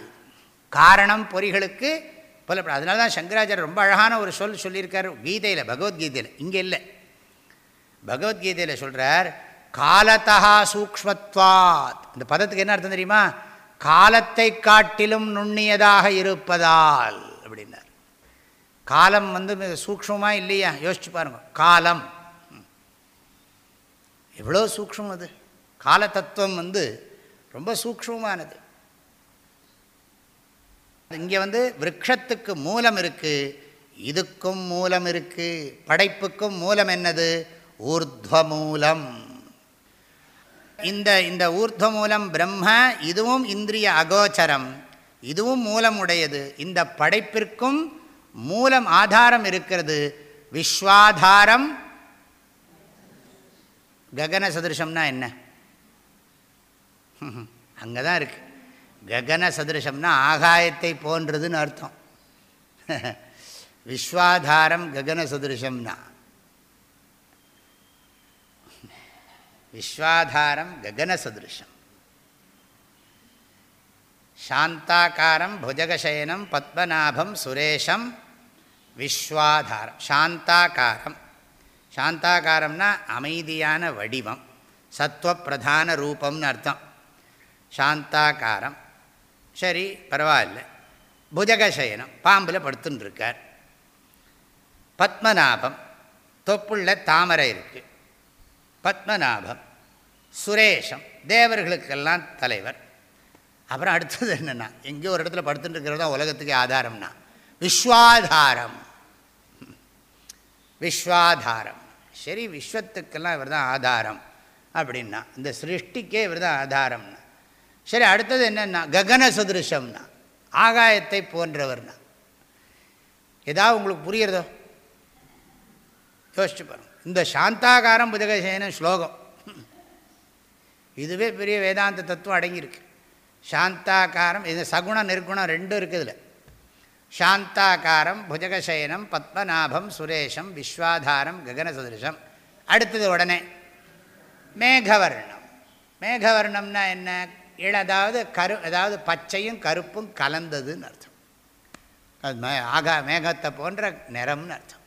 காரணம் பொறிகளுக்கு புலப்படாது. அதனால தான் சங்கராச்சாரியர் ரொம்ப அழகான ஒரு சொல் சொல்லியிருக்கார். கீதையில் பகவத்கீதையில். இங்கே இல்லை. பகவத்கீதையில் சொல்கிறார் காலத்தகா சூக்மத்வாத் இந்த பதத்துக்கு என்ன அர்த்தம் தெரியுமா? காலத்தை காட்டிலும் நுண்ணியதாக இருப்பதால் அப்படின்னார். காலம் வந்து மிக சூக்மமாக இல்லையா? யோசிச்சு பாருங்கள் காலம். எவ்வளோ சூக்மம் அது? காலதத்துவம் வந்து ரொம்ப சூக்ஷமானது இங்கே வந்து விரக்ஷத்துக்கு மூலம் இருக்குது இதுக்கும் மூலம் இருக்குது படைப்புக்கும் மூலம் என்னது? ஊர்துவமூலம். இந்த இந்த ஊர்துவமூலம் பிரம்ம இதுவும் இந்திரிய அகோச்சரம் இதுவும் மூலம் உடையது இந்த படைப்பிற்கும் மூலம் ஆதாரம் இருக்கிறது. விஸ்வாதாரம் ககன சதிருஷம்னா என்ன? அங்கே தான் இருக்குது ககன சதிருஷம்னா ஆகாயத்தை போன்றதுன்னு அர்த்தம். விஸ்வாதாரம் ககன சதிருஷம்னா. விஸ்வாதாரம் ககன சதிருஷம். சாந்தாக்காரம் புஜகசயனம் பத்மநாபம் சுரேஷம் விஸ்வாதாரம். சாந்தாக்காரம். சாந்தாக்காரம்னா அமைதியான வடிவம் சத்துவப்பிரதான ரூபம்னு அர்த்தம். சாந்தாகாரம். சரி பரவாயில்ல. புஜகசயனம் பாம்பில் படுத்துன்னு இருக்கார் பத்மநாபம் தொப்புள்ள தாமரை இருக்குது பத்மநாபம் சுரேஷம் தேவர்களுக்கெல்லாம் தலைவர். அப்புறம் அடுத்தது என்னென்னா எங்கேயோ ஒரு இடத்துல படுத்துட்டு இருக்கிறது தான் உலகத்துக்கு ஆதாரம்னா. விஸ்வாதாரம். விஸ்வாதாரம். சரி விஸ்வத்துக்கெல்லாம் இவர் தான் ஆதாரம் அப்படின்னா இந்த சிருஷ்டிக்கே இவர் தான் ஆதாரம்னா. சரி அடுத்தது என்னென்னா ககன சதுருஷம்னா ஆகாயத்தை போன்றவர்னா. ஏதாவது உங்களுக்கு புரியுறதோ? யோசிச்சு பாருங்கள் இந்த சாந்தாகாரம் புதகசேன ஸ்லோகம். இதுவே பெரிய வேதாந்த தத்துவம் அடங்கியிருக்கு. சாந்தாகாரம் இது சகுணம் நிர்குணம் ரெண்டும் இருக்குது இதில். புஜகசயனம் பத்மநாபம் சுரேஷம் விஸ்வாதாரம் ககனசதிருஷம் அடுத்தது உடனே மேகவர்ணம். மேகவர்ணம்னா என்ன? இள அதாவது கரு அதாவது பச்சையும் கருப்பும் கலந்ததுன்னு அர்த்தம். அது மே ஆகா மேகத்தை போன்ற நிறம்னு அர்த்தம்.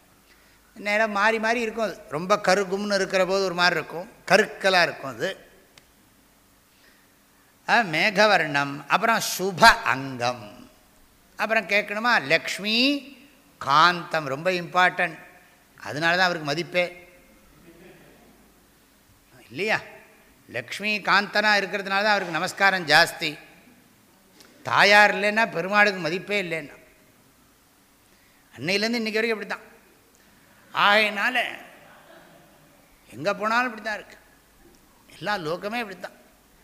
நிறம் மாறி மாறி இருக்கும். அது ரொம்ப கருகும்னு இருக்கிற போது ஒரு மாதிரி இருக்கும். கருக்கலாக இருக்கும் அது. மேகவர்ணம் அப்புறம் சுப அங்கம். அப்புறம் கேட்கணுமா? லக்ஷ்மி காந்தம் ரொம்ப இம்பார்ட்டன்ட் அதனால தான் அவருக்கு மதிப்பே. இல்லையா? லக்ஷ்மி காந்தனாக இருக்கிறதுனால தான் அவருக்கு நமஸ்காரம் ஜாஸ்தி. தாயார் இல்லைன்னா பெருமாளுக்கு மதிப்பே இல்லைன்னா. அன்னையிலேருந்து இன்றைக்கி வரைக்கும் இப்படி தான் ஆகையினால எங்கே போனாலும் இப்படி தான் இருக்குது எல்லா லோகமே இப்படி தான்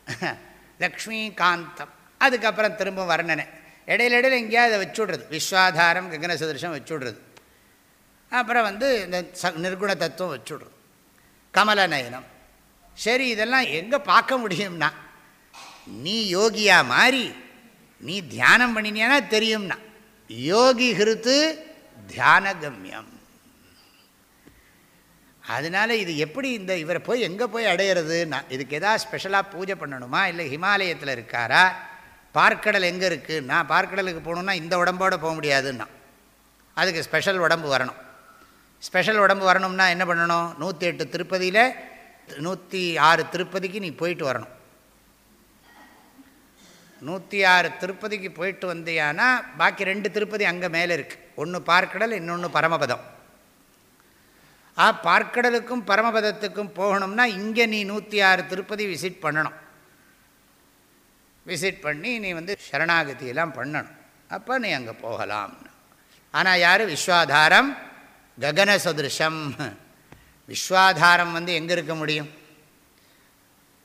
லக்ஷ்மி காந்தம் அதுக்கப்புறம் திரும்ப வர்ணனை. இடையில இடையில எங்கேயாவது அதை வச்சுடுறது. விஸ்வாதாரம் ககன சதிருஷம் வச்சுடுறது. அப்புறம் வந்து இந்த ச நிர்குண தத்துவம் வச்சுடுறது. கமல நயனம் சரி இதெல்லாம் எங்கே பார்க்க முடியும்னா நீ யோகியா மாறி நீ தியானம் பண்ணினியானா தெரியும்னா யோகி ஹிருத்து தியானகம்யம். அதனால் இது எப்படி இந்த இவரை போய் எங்கே போய் அடையிறதுன்னா இதுக்கு எதாவது ஸ்பெஷலாக பூஜை பண்ணணுமா இல்லை ஹிமாலயத்தில் இருக்காரா பார்க்கடல் எங்கே இருக்குன்னா பார்க்கடலுக்கு போகணுன்னா இந்த உடம்போடு போக முடியாதுன்னா அதுக்கு ஸ்பெஷல் உடம்பு வரணும். ஸ்பெஷல் உடம்பு வரணும்னா என்ன பண்ணணும் நூற்றி எட்டு திருப்பதியில் நூற்றி ஆறு திருப்பதிக்கு நீ போயிட்டு வரணும். நூற்றி ஆறு திருப்பதிக்கு போயிட்டு வந்தியானா பாக்கி ரெண்டு திருப்பதி அங்கே மேலே இருக்குது ஒன்று பார்க்கடல் இன்னொன்று பரமபதம். ஆ பார்க்கடலுக்கும் பரமபதத்துக்கும் போகணும்னா இங்கே நீ நூற்றி ஆறு திருப்பதி விசிட் பண்ணணும். விசிட் பண்ணி நீ வந்து சரணாகதியெல்லாம் பண்ணணும். அப்போ நீ அங்கே போகலாம். ஆனால் யார்? விஸ்வாதாரம் ககன சதுருஷம். விஸ்வாதாரம் வந்து எங்கே இருக்க முடியும்?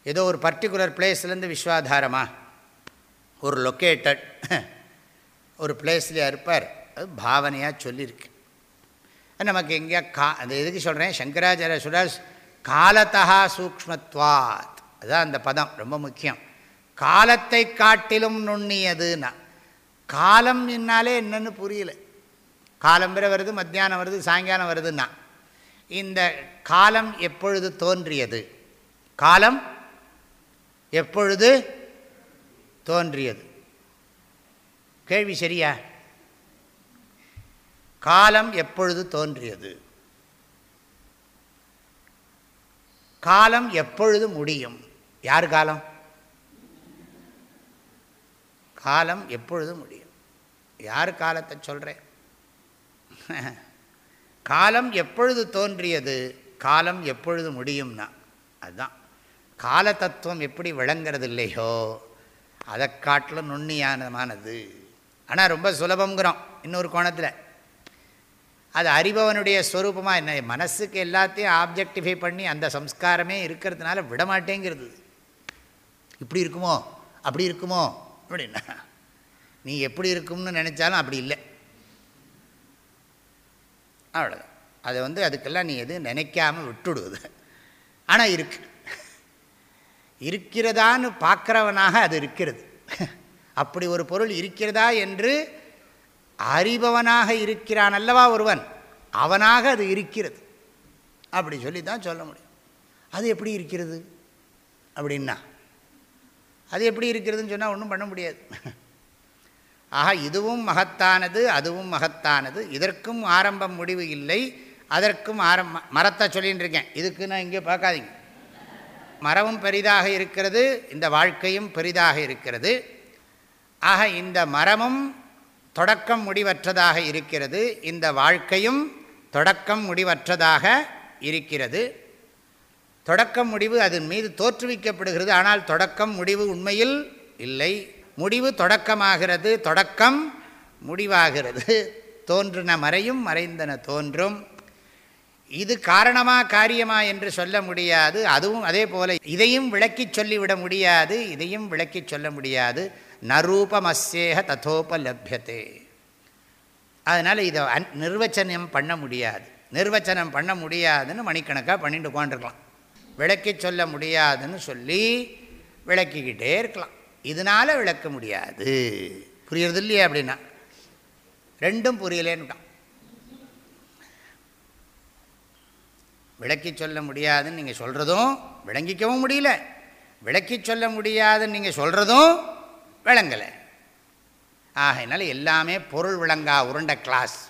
ஏதோ ஒரு பர்டிகுலர் பிளேஸ்லேருந்து விஸ்வாதாரமா? ஒரு லொக்கேட்டட் ஒரு பிளேஸ்லேயே இருப்பார். அது பாவனையாக சொல்லியிருக்கு நமக்கு எங்கேயா கா அது எதுக்கு சொல்கிறேன் சங்கராச்சாரிய சொல்கிறார் காலத்தா சூக்மத்வாத் அதுதான் அந்த பதம் ரொம்ப முக்கியம். காலத்தை காட்டிலும் நுண்ணியதுன்னா காலம் என்னாலே என்னன்னு புரியல. காலம்பரை வருது மத்தியானம் வருது சாயங்காலம் வருதுன்னா. இந்த காலம் எப்பொழுது தோன்றியது? காலம் எப்பொழுது தோன்றியது? கேள்வி சரியா? காலம் எப்பொழுது தோன்றியது? காலம் எப்பொழுது முடியும்? யார் காலம்? காலம் எப்பொழுது முடியும்? யார் காலத்தை சொல்கிறேன் காலம் எப்பொழுது தோன்றியது? காலம் எப்பொழுது முடியும்னா? அதுதான். கால தத்துவம் எப்படி விளங்கிறது இல்லையோ அதை காட்டிலும் நுண்ணியானமானது. ஆனால் ரொம்ப சுலபங்கிறோம் இன்னொரு கோணத்தில். அது அறிபவனுடைய ஸ்வரூபமாக என்ன? மனசுக்கு எல்லாத்தையும் ஆப்ஜெக்டிஃபை பண்ணி அந்த சம்ஸ்காரமே இருக்கிறதுனால விடமாட்டேங்கிறது. இப்படி இருக்குமோ? அப்படி இருக்குமோ? அப்படின்னா நீ எப்படி இருக்கும்னு நினச்சாலும் அப்படி இல்லை. அவ்வளோதான் அதை வந்து அதுக்கெல்லாம் நீ எதுவும் நினைக்காமல் விட்டுடுவது ஆனால் இருக்கு. இருக்கிறதான்னு பார்க்குறவனாக அது இருக்கிறது. அப்படி ஒரு பொருள் இருக்கிறதா என்று அறிபவனாக இருக்கிறான் அல்லவா ஒருவன்? அவனாக அது இருக்கிறது. அப்படி சொல்லி தான் சொல்ல முடியும். அது எப்படி இருக்கிறது? அப்படின்னா அது எப்படி இருக்கிறதுன்னு சொன்னால் ஒன்றும் பண்ண முடியாது. ஆக இதுவும் மகத்தானது அதுவும் மகத்தானது. இதற்கும் ஆரம்பம் முடிவு இல்லை. அதற்கும் ஆரம்ப மரத்தை சொல்லின்னு இருக்கேன். இதுக்கு நான் இங்கே பார்க்காதீங்க. மரமும் பெரிதாக இருக்கிறது இந்த வாழ்க்கையும் பெரிதாக இருக்கிறது. ஆக இந்த மரமும் தொடக்கம் முடிவற்றதாக இருக்கிறது. இந்த வாழ்க்கையும் தொடக்கம் முடிவற்றதாக இருக்கிறது. தொடக்கம் முடிவு அதன் மீது தோற்றுவிக்கப்படுகிறது. ஆனால் தொடக்கம் முடிவு உண்மையில் இல்லை. முடிவு தொடக்கமாகிறது தொடக்கம் முடிவாகிறது. தோன்றின மறையும் மறைந்தன தோன்றும். இது காரணமா காரியமா என்று சொல்ல முடியாது. அதுவும் அதே போல இதையும் விளக்கி சொல்லிவிட முடியாது இதையும் விளக்கி சொல்ல முடியாது. நரூபமஸ்யேக ததோபலபியத்தே அதனால் இதை நிர்வச்சனம் பண்ண முடியாது. நிர்வச்சனம் பண்ண முடியாதுன்னு மணிக்கணக்காக பண்ணிட்டு உட்காந்துருக்கலாம் விளக்கி சொல்ல முடியாதுன்னு சொல்லி விளக்கிக்கிட்டே இருக்கலாம். இதனால் விளக்க முடியாது. புரியுறது இல்லையா அப்படின்னா. ரெண்டும் புரியலேன்னுட்டான் விளக்கி சொல்ல முடியாதுன்னு நீங்கள் சொல்கிறதும் விளங்கிக்கவும் முடியல. விளக்கி சொல்ல முடியாதுன்னு நீங்கள் சொல்கிறதும் விளங்கலை. ஆகையினால எல்லாமே பொருள் விளங்கா உருண்ட கிளாஸ்.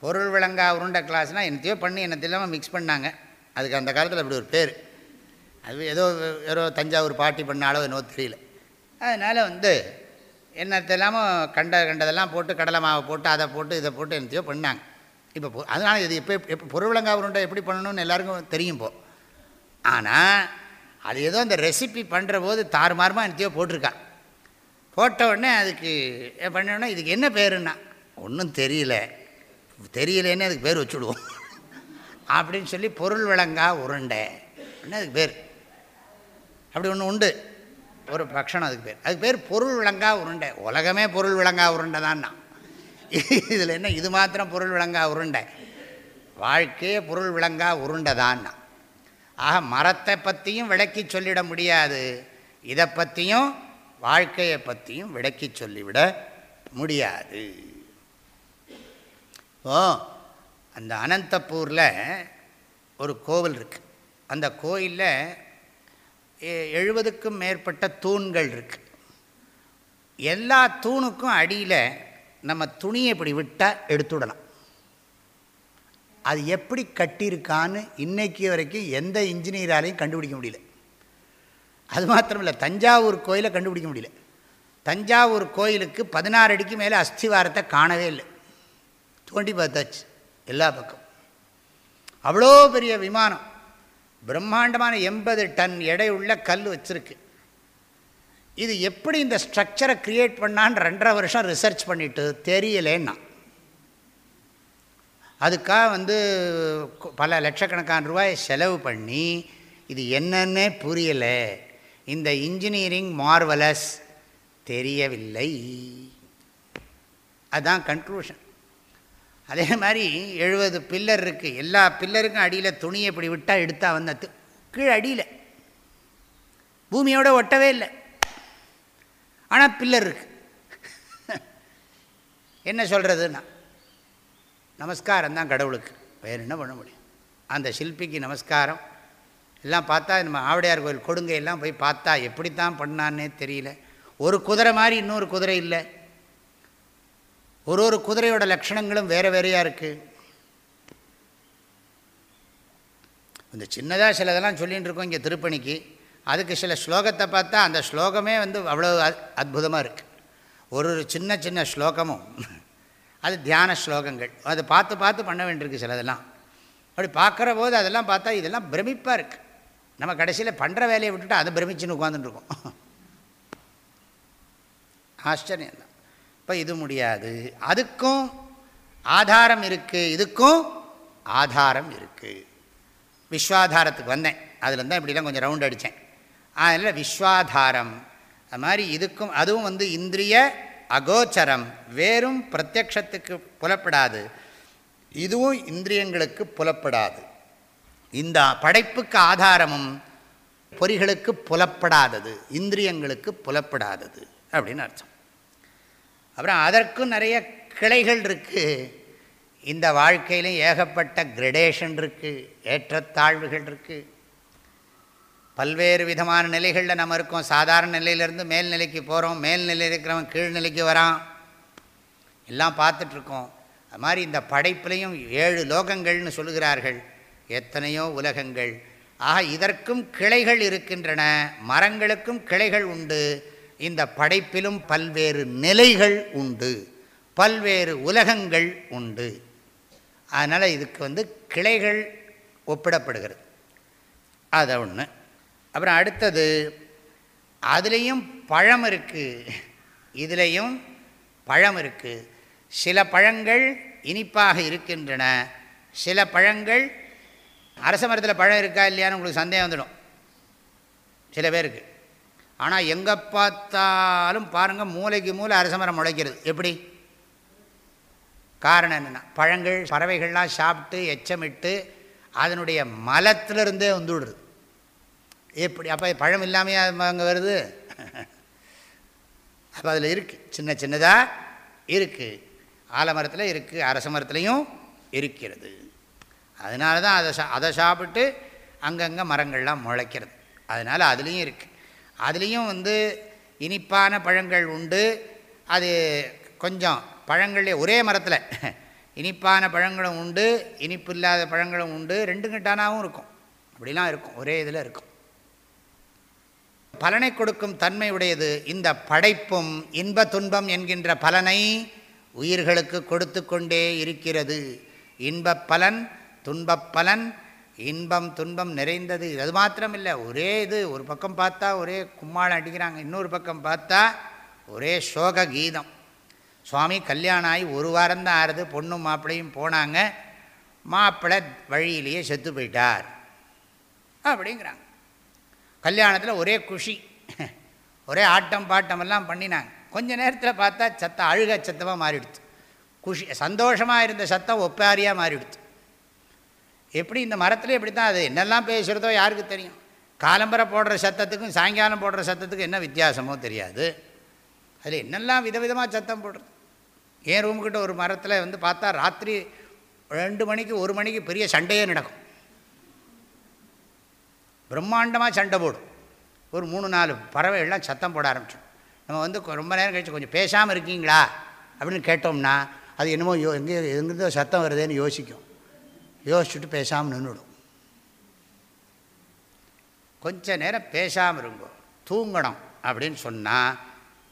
பொருள் விளங்கா உருண்ட கிளாஸ்னால் என்னத்தையோ பண்ணி என்னத்தையெல்லாம் மிக்ஸ் பண்ணாங்க. அதுக்கு அந்த காலத்தில் அப்படி ஒரு பேர். அது ஏதோ ஏதோ தஞ்சாவூர் பாட்டி பண்ணாலோ என்னோ தெரியல. அதனால் வந்து என்னத்தெல்லாமோ கண்ட கண்டதெல்லாம் போட்டு கடலை மாவை போட்டு அதை போட்டு இதை போட்டு என்னத்தையோ பண்ணாங்க. இப்போ பொ- அதனால் இது எப்போ எப்போ பொருள் விளங்கா உருண்டை எப்படி பண்ணணும்னு எல்லாருக்கும் தெரியும் இப்போ ஆனால் அது ஏதோ அந்த ரெசிபி பண்ணுற போது தாறுமாறுமா என்னத்தையோ போட்டிருக்கா. போட்ட உடனே அதுக்கு பண்ணோன்னா இதுக்கு என்ன பேருன்னா ஒன்றும் தெரியல. தெரியலேன்னு அதுக்கு பேர் வச்சுடுவோம். அப்படின்னு சொல்லி பொருள் விளங்கா உருண்டை. அப்படின்னு அதுக்கு பேர். அப்படி ஒன்று உண்டு. ஒரு பக்ஷணம் அதுக்கு பேர். அதுக்கு பேர் பொருள் விளங்கா உருண்டை. உலகமே பொருள் விளங்கா உருண்டை தான்னா இதில் என்ன? இது மாத்திரம் பொருள் விளங்கா உருண்டை. வாழ்க்கையே பொருள் விளங்கா உருண்டை தான்னா ஆக மரத்தை பற்றியும் விளக்கி சொல்லிட முடியாது. இதை பற்றியும் வாழ்க்கையை பற்றியும் விளக்கி சொல்லிவிட முடியாது. ஓ அந்த அனந்தப்பூரில் ஒரு கோவில் இருக்குது அந்த கோயிலில் எழுபதுக்கும் மேற்பட்ட தூண்கள் இருக்குது எல்லா தூணுக்கும் அடியில் நம்ம துணியை இப்படி விட்டால் எடுத்துடலாம். அது எப்படி கட்டியிருக்கான்னு இன்றைக்கு வரைக்கும் எந்த இன்ஜினியராலையும் கண்டுபிடிக்க முடியல. அது மாத்திரம் இல்லை தஞ்சாவூர் கோயிலை கண்டுபிடிக்க முடியல. தஞ்சாவூர் கோயிலுக்கு பதினாறு அடிக்கு மேலே அஸ்திவாரத்தை காணவே இல்லை. தோண்டி பார்த்தாச்சு எல்லா பக்கம் அவ்வளோ பெரிய விமானம். பிரம்மாண்டமான எண்பது டன் எடையுள்ள கல் வச்சுருக்கு. இது எப்படி இந்த ஸ்ட்ரக்சரை க்ரியேட் பண்ணான்னு ரெண்டரை வருஷம் ரிசர்ச் பண்ணிட்டு தெரியலேன்னா. அதுக்காக வந்து பல லட்சக்கணக்கான ரூபாய் செலவு பண்ணி இது என்னன்னே புரியலை. இந்த இன்ஜினியரிங் மார்வலஸ் தெரியவில்லை. அதுதான் கன்க்ளூஷன் அதே மாதிரி எழுபது பில்லர் இருக்குது எல்லா பில்லருக்கும் அடியில் துணியை இப்படி விட்டால் எடுத்தால் வந்த கீழே அடியில். பூமியோடு ஒட்டவே இல்லை. ஆனால் பில்லர் இருக்கு. என்ன சொல்கிறதுன்னா நமஸ்காரம் தான் கடவுளுக்கு. வேறு என்ன பண்ண முடியும்? அந்த சில்பிக்கு நமஸ்காரம். எல்லாம் பார்த்தா நம்ம ஆவடையார் கோயில் கொடுங்க எல்லாம் போய் பார்த்தா எப்படித்தான் பண்ணான்னே தெரியல. ஒரு குதிரை மாதிரி இன்னொரு குதிரை இல்லை. ஒரு ஒரு குதிரையோட லட்சணங்களும் வேறு வேறையாக இருக்குது இந்த சின்னதாக சிலதெல்லாம் சொல்லிகிட்டு இருக்கோம் இங்கே திருப்பணிக்கு. அதுக்கு சில ஸ்லோகத்தை பார்த்தா அந்த ஸ்லோகமே வந்து அவ்வளோ அற்புதமாக இருக்குது ஒரு ஒரு சின்ன சின்ன ஸ்லோகமும். அது தியான ஸ்லோகங்கள். அதை பார்த்து பார்த்து பண்ண வேண்டியிருக்கு சிலதெல்லாம். அப்படி பார்க்குற போது அதெல்லாம் பார்த்தா இதெல்லாம் பிரமிப்பாக இருக்குது நம்ம கடைசியில் பண்ணுற வேலையை விட்டுட்டு அதை பிரமிச்சுன்னு உட்காந்துட்டுருக்கோம் ஆச்சரியம் தான். இப்போ இது முடியாது. அதுக்கும் ஆதாரம் இருக்குது இதுக்கும் ஆதாரம் இருக்குது விஸ்வாதாரத்துக்கு வந்தேன். அதில் தான் இப்படிலாம் கொஞ்சம் ரவுண்ட் அடித்தேன் அதில் விஸ்வாதாரம். அது மாதிரி இதுக்கும் அதுவும் வந்து இந்திரிய அகோச்சரம். வேறும் பிரத்யக்ஷத்துக்கு புலப்படாது. இதுவும் இந்திரியங்களுக்கு புலப்படாது. இந்த படைப்புக்கு ஆதாரமும் பொறிகளுக்கு புலப்படாதது. இந்திரியங்களுக்கு புலப்படாதது. அப்படின்னு அர்த்தம். அப்புறம் அதற்கும் நிறைய கிளைகள் இருக்குது இந்த வாழ்க்கையிலும் ஏகப்பட்ட கிரடேஷன் இருக்குது ஏற்றத்தாழ்வுகள் இருக்குது பல்வேறு விதமான நிலைகளில் நம்ம இருக்கோம். சாதாரண நிலையிலேருந்து மேல்நிலைக்கு போகிறோம் மேல்நிலையில் இருக்கிறவன் கீழ்நிலைக்கு வரான். எல்லாம் பார்த்துட்ருக்கோம் அது மாதிரி இந்த படைப்பிலையும் ஏழு லோகங்கள்னு சொல்லுகிறார்கள். எத்தனையோ உலகங்கள். ஆக இதற்கும் கிளைகள் இருக்கின்றன. மரங்களுக்கும் கிளைகள் உண்டு. இந்த படைப்பிலும் பல்வேறு நிலைகள் உண்டு. பல்வேறு உலகங்கள் உண்டு. அதனால் இதுக்கு வந்து கிளைகள் ஒப்பிடப்படுகிறது. அதை ஒன்று அப்புறம் அடுத்தது அதுலேயும் பழம் இருக்குது இதுலேயும் பழம் இருக்குது சில பழங்கள் இனிப்பாக இருக்கின்றன. சில பழங்கள் அரச மரத்தில் பழம் இருக்கா இல்லையான்னு உங்களுக்கு சந்தேகம் வந்துடும். சில பேருக்கு. ஆனால் எங்கே பார்த்தாலும் பாருங்கள் மூளைக்கு மூளை அரச மரம் முளைக்கிறது. எப்படி? காரணம் என்னென்னா பழங்கள் பறவைகள்லாம் சாப்பிட்டு எச்சமிட்டு அதனுடைய மலத்திலிருந்தே வந்துவிடுறது எப்படி? அப்போ பழம் இல்லாமையே அங்கே வருது? அப்போ அதில் இருக்குது சின்ன சின்னதாக இருக்குது ஆலமரத்தில் இருக்குது அரச மரத்துலேயும் இருக்கிறது. அதனால தான் அதை சா அதை சாப்பிட்டு அங்கங்கே மரங்கள்லாம் முளைக்கிறது. அதனால் அதுலேயும் இருக்குது அதுலேயும் வந்து இனிப்பான பழங்கள் உண்டு. அது கொஞ்சம் பழங்கள்லேயே ஒரே மரத்தில் இனிப்பான பழங்களும் உண்டு இனிப்பு இல்லாத பழங்களும் உண்டு. ரெண்டு கட்டானாகவும் இருக்கும். அப்படிலாம் இருக்கும். ஒரே இதில் இருக்கும். பலனை கொடுக்கும் தன்மை உடையது இந்த படைப்பும் இன்ப துன்பம் என்கின்ற பலனை உயிர்களுக்கு கொடுத்து கொண்டே இருக்கிறது. இன்பப் பலன் துன்பப் பலன் இன்பம் துன்பம் நிறைந்தது. அது மாத்திரம் இல்லை ஒரே இது ஒரு பக்கம் பார்த்தா ஒரே கும்மாளம் அடிக்கிறாங்க இன்னொரு பக்கம் பார்த்தா ஒரே சோக கீதம் சுவாமி கல்யாணம் ஆகி ஒரு வாரம்தான் ஆறுது பொண்ணும் மாப்பிள்ளையும் போனாங்க. மாப்பிள்ளை வழியிலேயே செத்து போயிட்டார். அப்படிங்கிறாங்க. கல்யாணத்தில் ஒரே குஷி. ஒரே ஆட்டம் பாட்டம் எல்லாம் பண்ணினாங்க. கொஞ்ச நேரத்தில் பார்த்தா சத்தம் அழுக சத்தமாக மாறிடுச்சு. குஷி சந்தோஷமாக இருந்த சத்தம் ஒப்பாரியாக மாறிடுச்சு. எப்படி இந்த மரத்துலேயே எப்படி தான் அது? என்னெல்லாம் பேசுகிறதோ யாருக்கு தெரியும்? காலம்பரை போடுற சத்தத்துக்கும் சாயங்காலம் போடுற சத்தத்துக்கும் என்ன வித்தியாசமோ தெரியாது. அதில் என்னெல்லாம் விதவிதமாக சத்தம் போடுறது? என் ரூமுக்கிட்ட ஒரு மரத்தில் வந்து பார்த்தா ராத்திரி ரெண்டு மணிக்கு ஒரு மணிக்கு பெரிய சண்டையே நடக்கும். பிரம்மாண்டமாக சண்டை போடும். ஒரு மூணு நாலு பறவைகள்லாம் சத்தம் போட ஆரம்பிச்சோம் நம்ம வந்து ரொம்ப நேரம் கழிச்சு கொஞ்சம் பேசாமல் இருக்கீங்களா? அப்படின்னு கேட்டோம்னா அது என்னமோ யோ எங்கே எங்கேருந்தோ சத்தம் வருதுன்னு யோசிக்கும். யோசிச்சுட்டு பேசாமல் நின்றுடும். கொஞ்ச நேரம் பேசாமல் இருங்கோ. தூங்கணும் அப்படின்னு சொன்னால்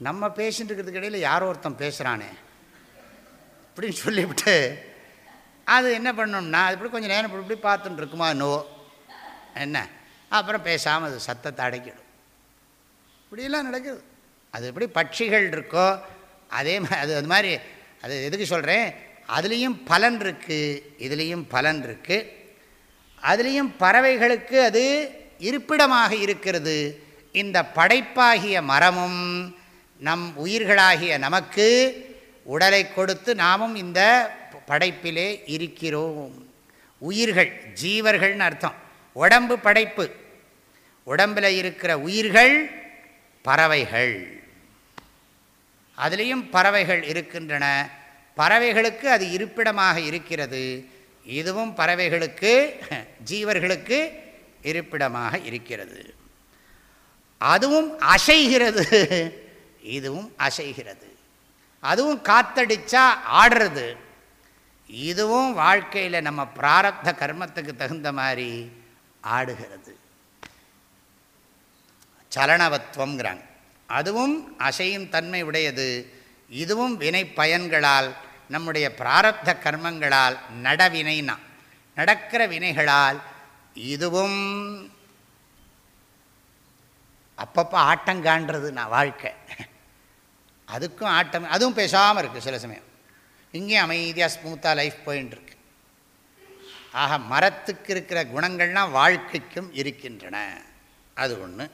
நம்ம பேசிட்டு இருக்கிறதுக்கு இடையில் யாரோ ஒருத்தன் பேசுகிறானே அப்படின்னு சொல்லிவிட்டு அது என்ன பண்ணோம்னா அது இப்படி கொஞ்சம் நேரம் இப்படி இப்படி பார்த்துட்டு இருக்குமா நோ என்ன? அப்புறம் பேசாமல் அது சத்தத்தை அடைக்கிடும். இப்படிலாம் நடக்குது. அது எப்படி பட்சிகள் இருக்கோ அதே மாதிரி அது அது மாதிரி அது எதுக்கு சொல்கிறேன் அதுலேயும் பலன் இருக்குது இதுலேயும் பலன் இருக்குது அதுலேயும் பறவைகளுக்கு அது இருப்பிடமாக இருக்கிறது. இந்த படைப்பாகிய மரமும் நம் உயிர்களாகிய நமக்கு உடலை கொடுத்து நாமும் இந்த படைப்பிலே இருக்கிறோம். உயிர்கள் ஜீவர்கள்னு அர்த்தம். உடம்பு படைப்பு. உடம்பில் இருக்கிற உயிர்கள் பறவைகள். அதுலேயும் பறவைகள் இருக்கின்றன. பறவைகளுக்கு அது இருப்பிடமாக இருக்கிறது. இதுவும் பறவைகளுக்கு ஜீவர்களுக்கு இருப்பிடமாக இருக்கிறது. அதுவும் அசைகிறது. இதுவும் அசைகிறது. அதுவும் காத்தடிச்சா ஆடுறது. இதுவும் வாழ்க்கையில் நம்ம பிராரப்த கர்மத்துக்கு தகுந்த மாதிரி ஆடுகிறது. சலனவத்துவங்கிறாங்க அதுவும் அசையும் தன்மை உடையது. இதுவும் வினை பயன்களால் நம்முடைய பிராரப்த கர்மங்களால் நடவினைனா நடக்கிற வினைகளால் இதுவும் அப்பப்போ ஆட்டங்கான்றது நான் வாழ்க்கை. அதுக்கும் ஆட்டம் அதுவும் பேசாமல் இருக்குது சில சமயம். இங்கேயும் அமைதியாக ஸ்மூத்தாக லைஃப் போயின்ட்டுருக்கு ஆக மரத்துக்கு இருக்கிற குணங்கள்லாம் வாழ்க்கைக்கும் இருக்கின்றன. அது ஒன்று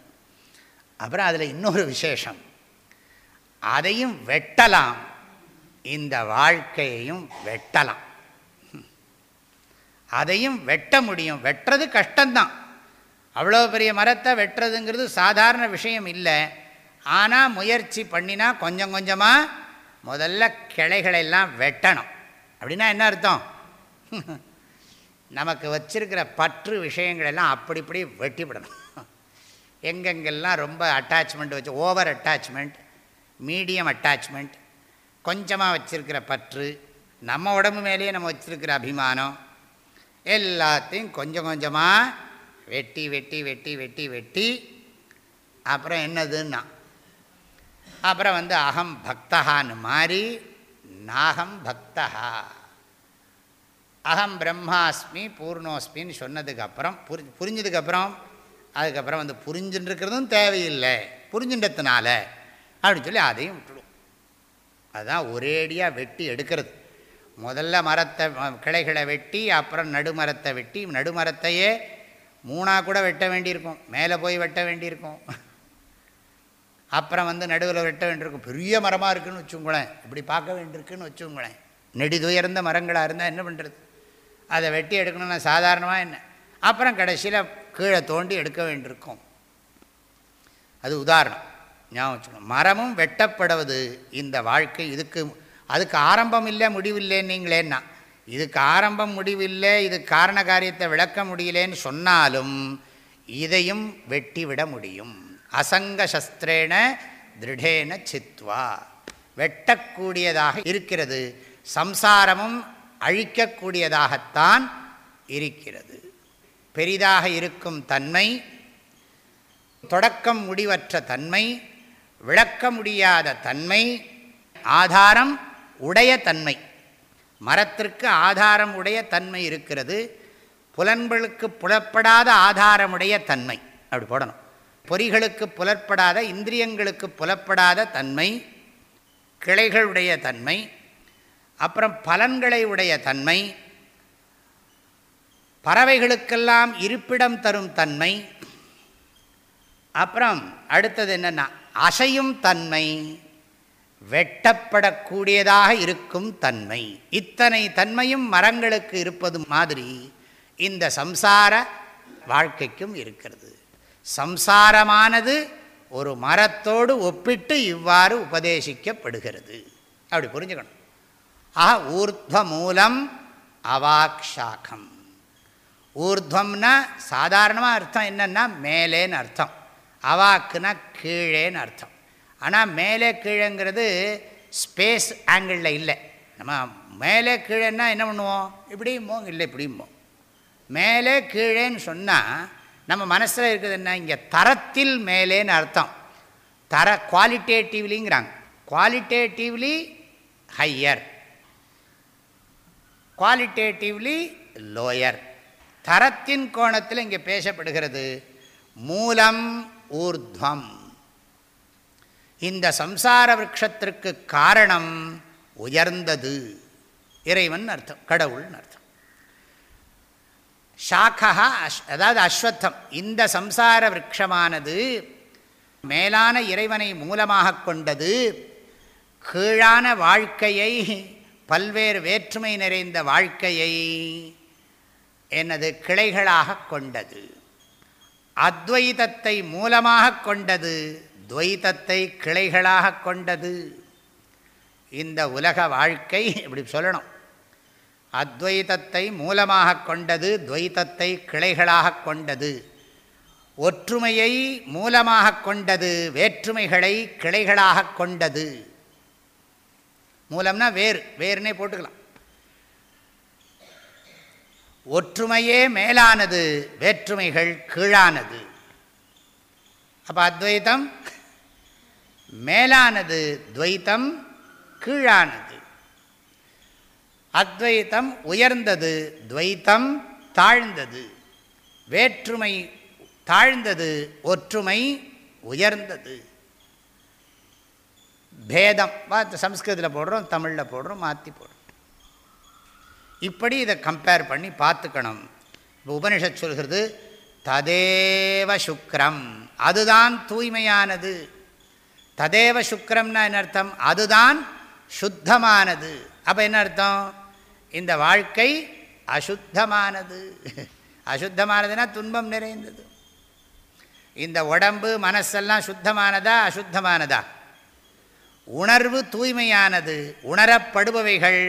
அப்புறம் அதில் இன்னொரு விசேஷம். அதையும் வெட்டலாம். இந்த வாழ்க்கையையும் வெட்டலாம். அதையும் வெட்ட முடியும். வெட்டுறது கஷ்டம்தான். அவ்வளோ பெரிய மரத்தை வெட்டுறதுங்கிறது சாதாரண விஷயம் இல்லை. ஆனால் முயற்சி பண்ணினா கொஞ்சம் கொஞ்சமாக முதல்ல கிளைகளெல்லாம் வெட்டணும். அப்படின்னா என்ன அர்த்தம்? நமக்கு வச்சிருக்கிற பற்று விஷயங்களெல்லாம் அப்படி இப்படி வெட்டிவிடணும். எங்கெங்கெல்லாம் ரொம்ப அட்டாச்மெண்ட் வச்சு ஓவர் அட்டாச்மெண்ட் மீடியம் அட்டாச்மெண்ட் கொஞ்சமாக வச்சுருக்கிற பற்று நம்ம உடம்பு மேலேயே நம்ம வச்சுருக்கிற அபிமானம் எல்லாத்தையும் கொஞ்சம் கொஞ்சமாக வெட்டி வெட்டி வெட்டி வெட்டி வெட்டி அப்புறம் என்னதுன்னா அப்புறம் வந்து அகம் பக்தகான்னு மாறி நாகம் பக்தா அகம் பிரம்மாஸ்மி பூர்ணோஸ்மின்னு சொன்னதுக்கப்புறம் புரி புரிஞ்சதுக்கப்புறம் அதுக்கப்புறம் வந்து புரிஞ்சுட்டுருக்கிறதும் தேவையில்லை. புரிஞ்சுன்றதுனால அப்படின்னு சொல்லி அதையும் அதுதான் ஒரேடியாக வெட்டி எடுக்கிறது. முதல்ல மரத்தை கிளைகளை வெட்டி அப்புறம் நடுமரத்தை வெட்டி நடுமரத்தையே மூணாக கூட வெட்ட வேண்டியிருக்கும். மேலே போய் வெட்ட வேண்டியிருக்கும். அப்புறம் வந்து நடுவில் வெட்ட வேண்டியிருக்கும். பெரிய மரமாக இருக்குதுன்னு வச்சுங்களேன். இப்படி பார்க்க வேண்டியிருக்குன்னு வச்சுங்களேன். நெடிதுயர்ந்த மரங்களாக இருந்தால் என்ன பண்ணுறது? அதை வெட்டி எடுக்கணும்னா சாதாரணமாக என்ன? அப்புறம் கடைசியில் கீழே தோண்டி எடுக்க வேண்டியிருக்கும். அது உதாரணம். ஞாபகம் வச்சுக்கணும். மரமும் வெட்டப்படுவது இந்த வாழ்க்கை. இதுக்கு அதுக்கு ஆரம்பம் இல்லை முடிவில்லைன்னீங்களேன்னா. இதுக்கு ஆரம்பம் முடிவில்லை இது காரண காரியத்தை விளக்க முடியலேன்னு சொன்னாலும் இதையும் வெட்டிவிட முடியும். அசங்க சஸ்திரேன திருடேன சித்வா. வெட்டக்கூடியதாக இருக்கிறது. சம்சாரமும் அழிக்கக்கூடியதாகத்தான் இருக்கிறது. பெரிதாக இருக்கும் தன்மை தொடக்கம் முடிவற்ற தன்மை விளக்க முடியாத தன்மை ஆதாரம் உடைய தன்மை. மரத்திற்கு ஆதாரம் உடைய தன்மை இருக்கிறது புலன்களுக்கு புலப்படாத ஆதாரமுடைய தன்மை. அப்படி போடணும். பொறிகளுக்கு புலப்படாத இந்திரியங்களுக்கு புலப்படாத தன்மை கிளைகளுடைய தன்மை அப்புறம் பலன்களை உடைய தன்மை பறவைகளுக்கெல்லாம் இருப்பிடம் தரும் தன்மை. அப்புறம் அடுத்தது என்னென்னா அசையும் தன்மை வெட்டப்படக்கூடியதாக இருக்கும் தன்மை. இத்தனை தன்மையும் மரங்களுக்கு இருப்பது மாதிரி இந்த சம்சார வாழ்க்கைக்கும் இருக்கிறது. சம்சாரமானது ஒரு மரத்தோடு ஒப்பிட்டு இவ்வாறு உபதேசிக்கப்படுகிறது. அப்படி புரிஞ்சுக்கணும். ஆஹா ஊர்த்வ மூலம் அவாக்ஷாக்கம் ஊர்துவம்னா சாதாரணமாக அர்த்தம் என்னென்னா மேலேன்னு அர்த்தம். அவாக்குனா கீழேன்னு அர்த்தம். ஆனால் மேலே கீழேங்கிறது ஸ்பேஸ் ஆங்கிளில் இல்லை. நம்ம மேலே கீழேன்னா என்ன பண்ணுவோம்? இப்படியுமோ? இல்லை இப்படியுமோ? மேலே கீழேன்னு சொன்னால் நம்ம மனசில் இருக்கிறது என்ன? இங்கே தரத்தில் மேலேன்னு அர்த்தம். தர குவாலிட்டேட்டிவ்லிங்கிறாங்க குவாலிட்டேட்டிவ்லி ஹையர். Qualitatively lower. தரத்தின் கோணத்தில் இங்கே பேசப்படுகிறது. மூலம் ஊர்துவம். இந்த சம்சார விரக்ஷத்திற்கு காரணம் உயர்ந்தது. இறைவன் அர்த்தம் கடவுள்னு அர்த்தம். ஷாக்கா அஷ் அதாவது அஸ்வத்தம். இந்த சம்சார விரக்ஷமானது மேலான இறைவனை மூலமாக கொண்டது. கீழான வாழ்க்கையை பல்வேறு வேற்றுமை நிறைந்த வாழ்க்கையை எனது கிளைகளாக கொண்டது. அத்வைதத்தை மூலமாக கொண்டது துவைத்தத்தை கிளைகளாக கொண்டது. இந்த உலக வாழ்க்கை இப்படி சொல்லணும். அத்வைதத்தை மூலமாக கொண்டது துவைத்தத்தை கிளைகளாக கொண்டது. ஒற்றுமையை மூலமாக கொண்டது வேற்றுமைகளை கிளைகளாக கொண்டது. மூலம்னா வேறு வேறுனே போட்டுக்கலாம். ஒற்றுமையே மேலானது வேற்றுமைகள் கீழானது. அப்போ அத்வைத்தம் மேலானது துவைத்தம் கீழானது. அத்வைத்தம் உயர்ந்தது துவைத்தம் தாழ்ந்தது. வேற்றுமை தாழ்ந்தது ஒற்றுமை உயர்ந்தது. பேதம் சம்ஸ்கிருதத்தில் போடுறோம் தமிழில் போடுறோம் மாற்றி போடுறோம். இப்படி இதை கம்பேர் பண்ணி பார்த்துக்கணும். இப்போ உபனிஷத் சொல்கிறது ததேவ சுக்ரம். அதுதான் தூய்மையானது. ததேவ சுக்ரம்னா என்ன அர்த்தம்? அதுதான் சுத்தமானது. அப்போ என்ன அர்த்தம்? இந்த வாழ்க்கை அசுத்தமானது. அசுத்தமானதுன்னா துன்பம் நிறைந்தது. இந்த உடம்பு மனசெல்லாம் சுத்தமானதா அசுத்தமானதா? உணர்வு தூய்மையானது உணரப்படுபவைகள்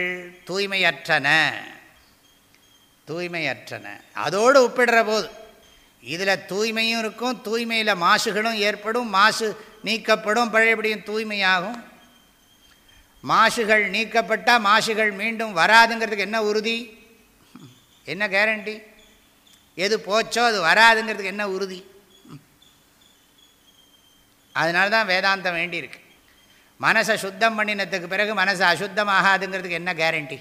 தூய்மையற்றன. தூய்மையற்றன. அதோடு ஒப்பிடுற போது இதில் தூய்மையும் இருக்கும் தூய்மையில் மாசுகளும் ஏற்படும் மாசு நீக்கப்படும் பழையபடியும் தூய்மையாகும். மாசுகள் நீக்கப்பட்டால் மாசுகள் மீண்டும் வராதுங்கிறதுக்கு என்ன உறுதி? என்ன கேரண்டி எது போச்சோ அது வராதுங்கிறதுக்கு என்ன உறுதி? அதனால தான் வேதாந்தம் வேண்டியிருக்கு. மனசை சுத்தம் பண்ணினத்துக்கு பிறகு மனசு அசுத்தமாகாதுங்கிறதுக்கு என்ன கேரண்டி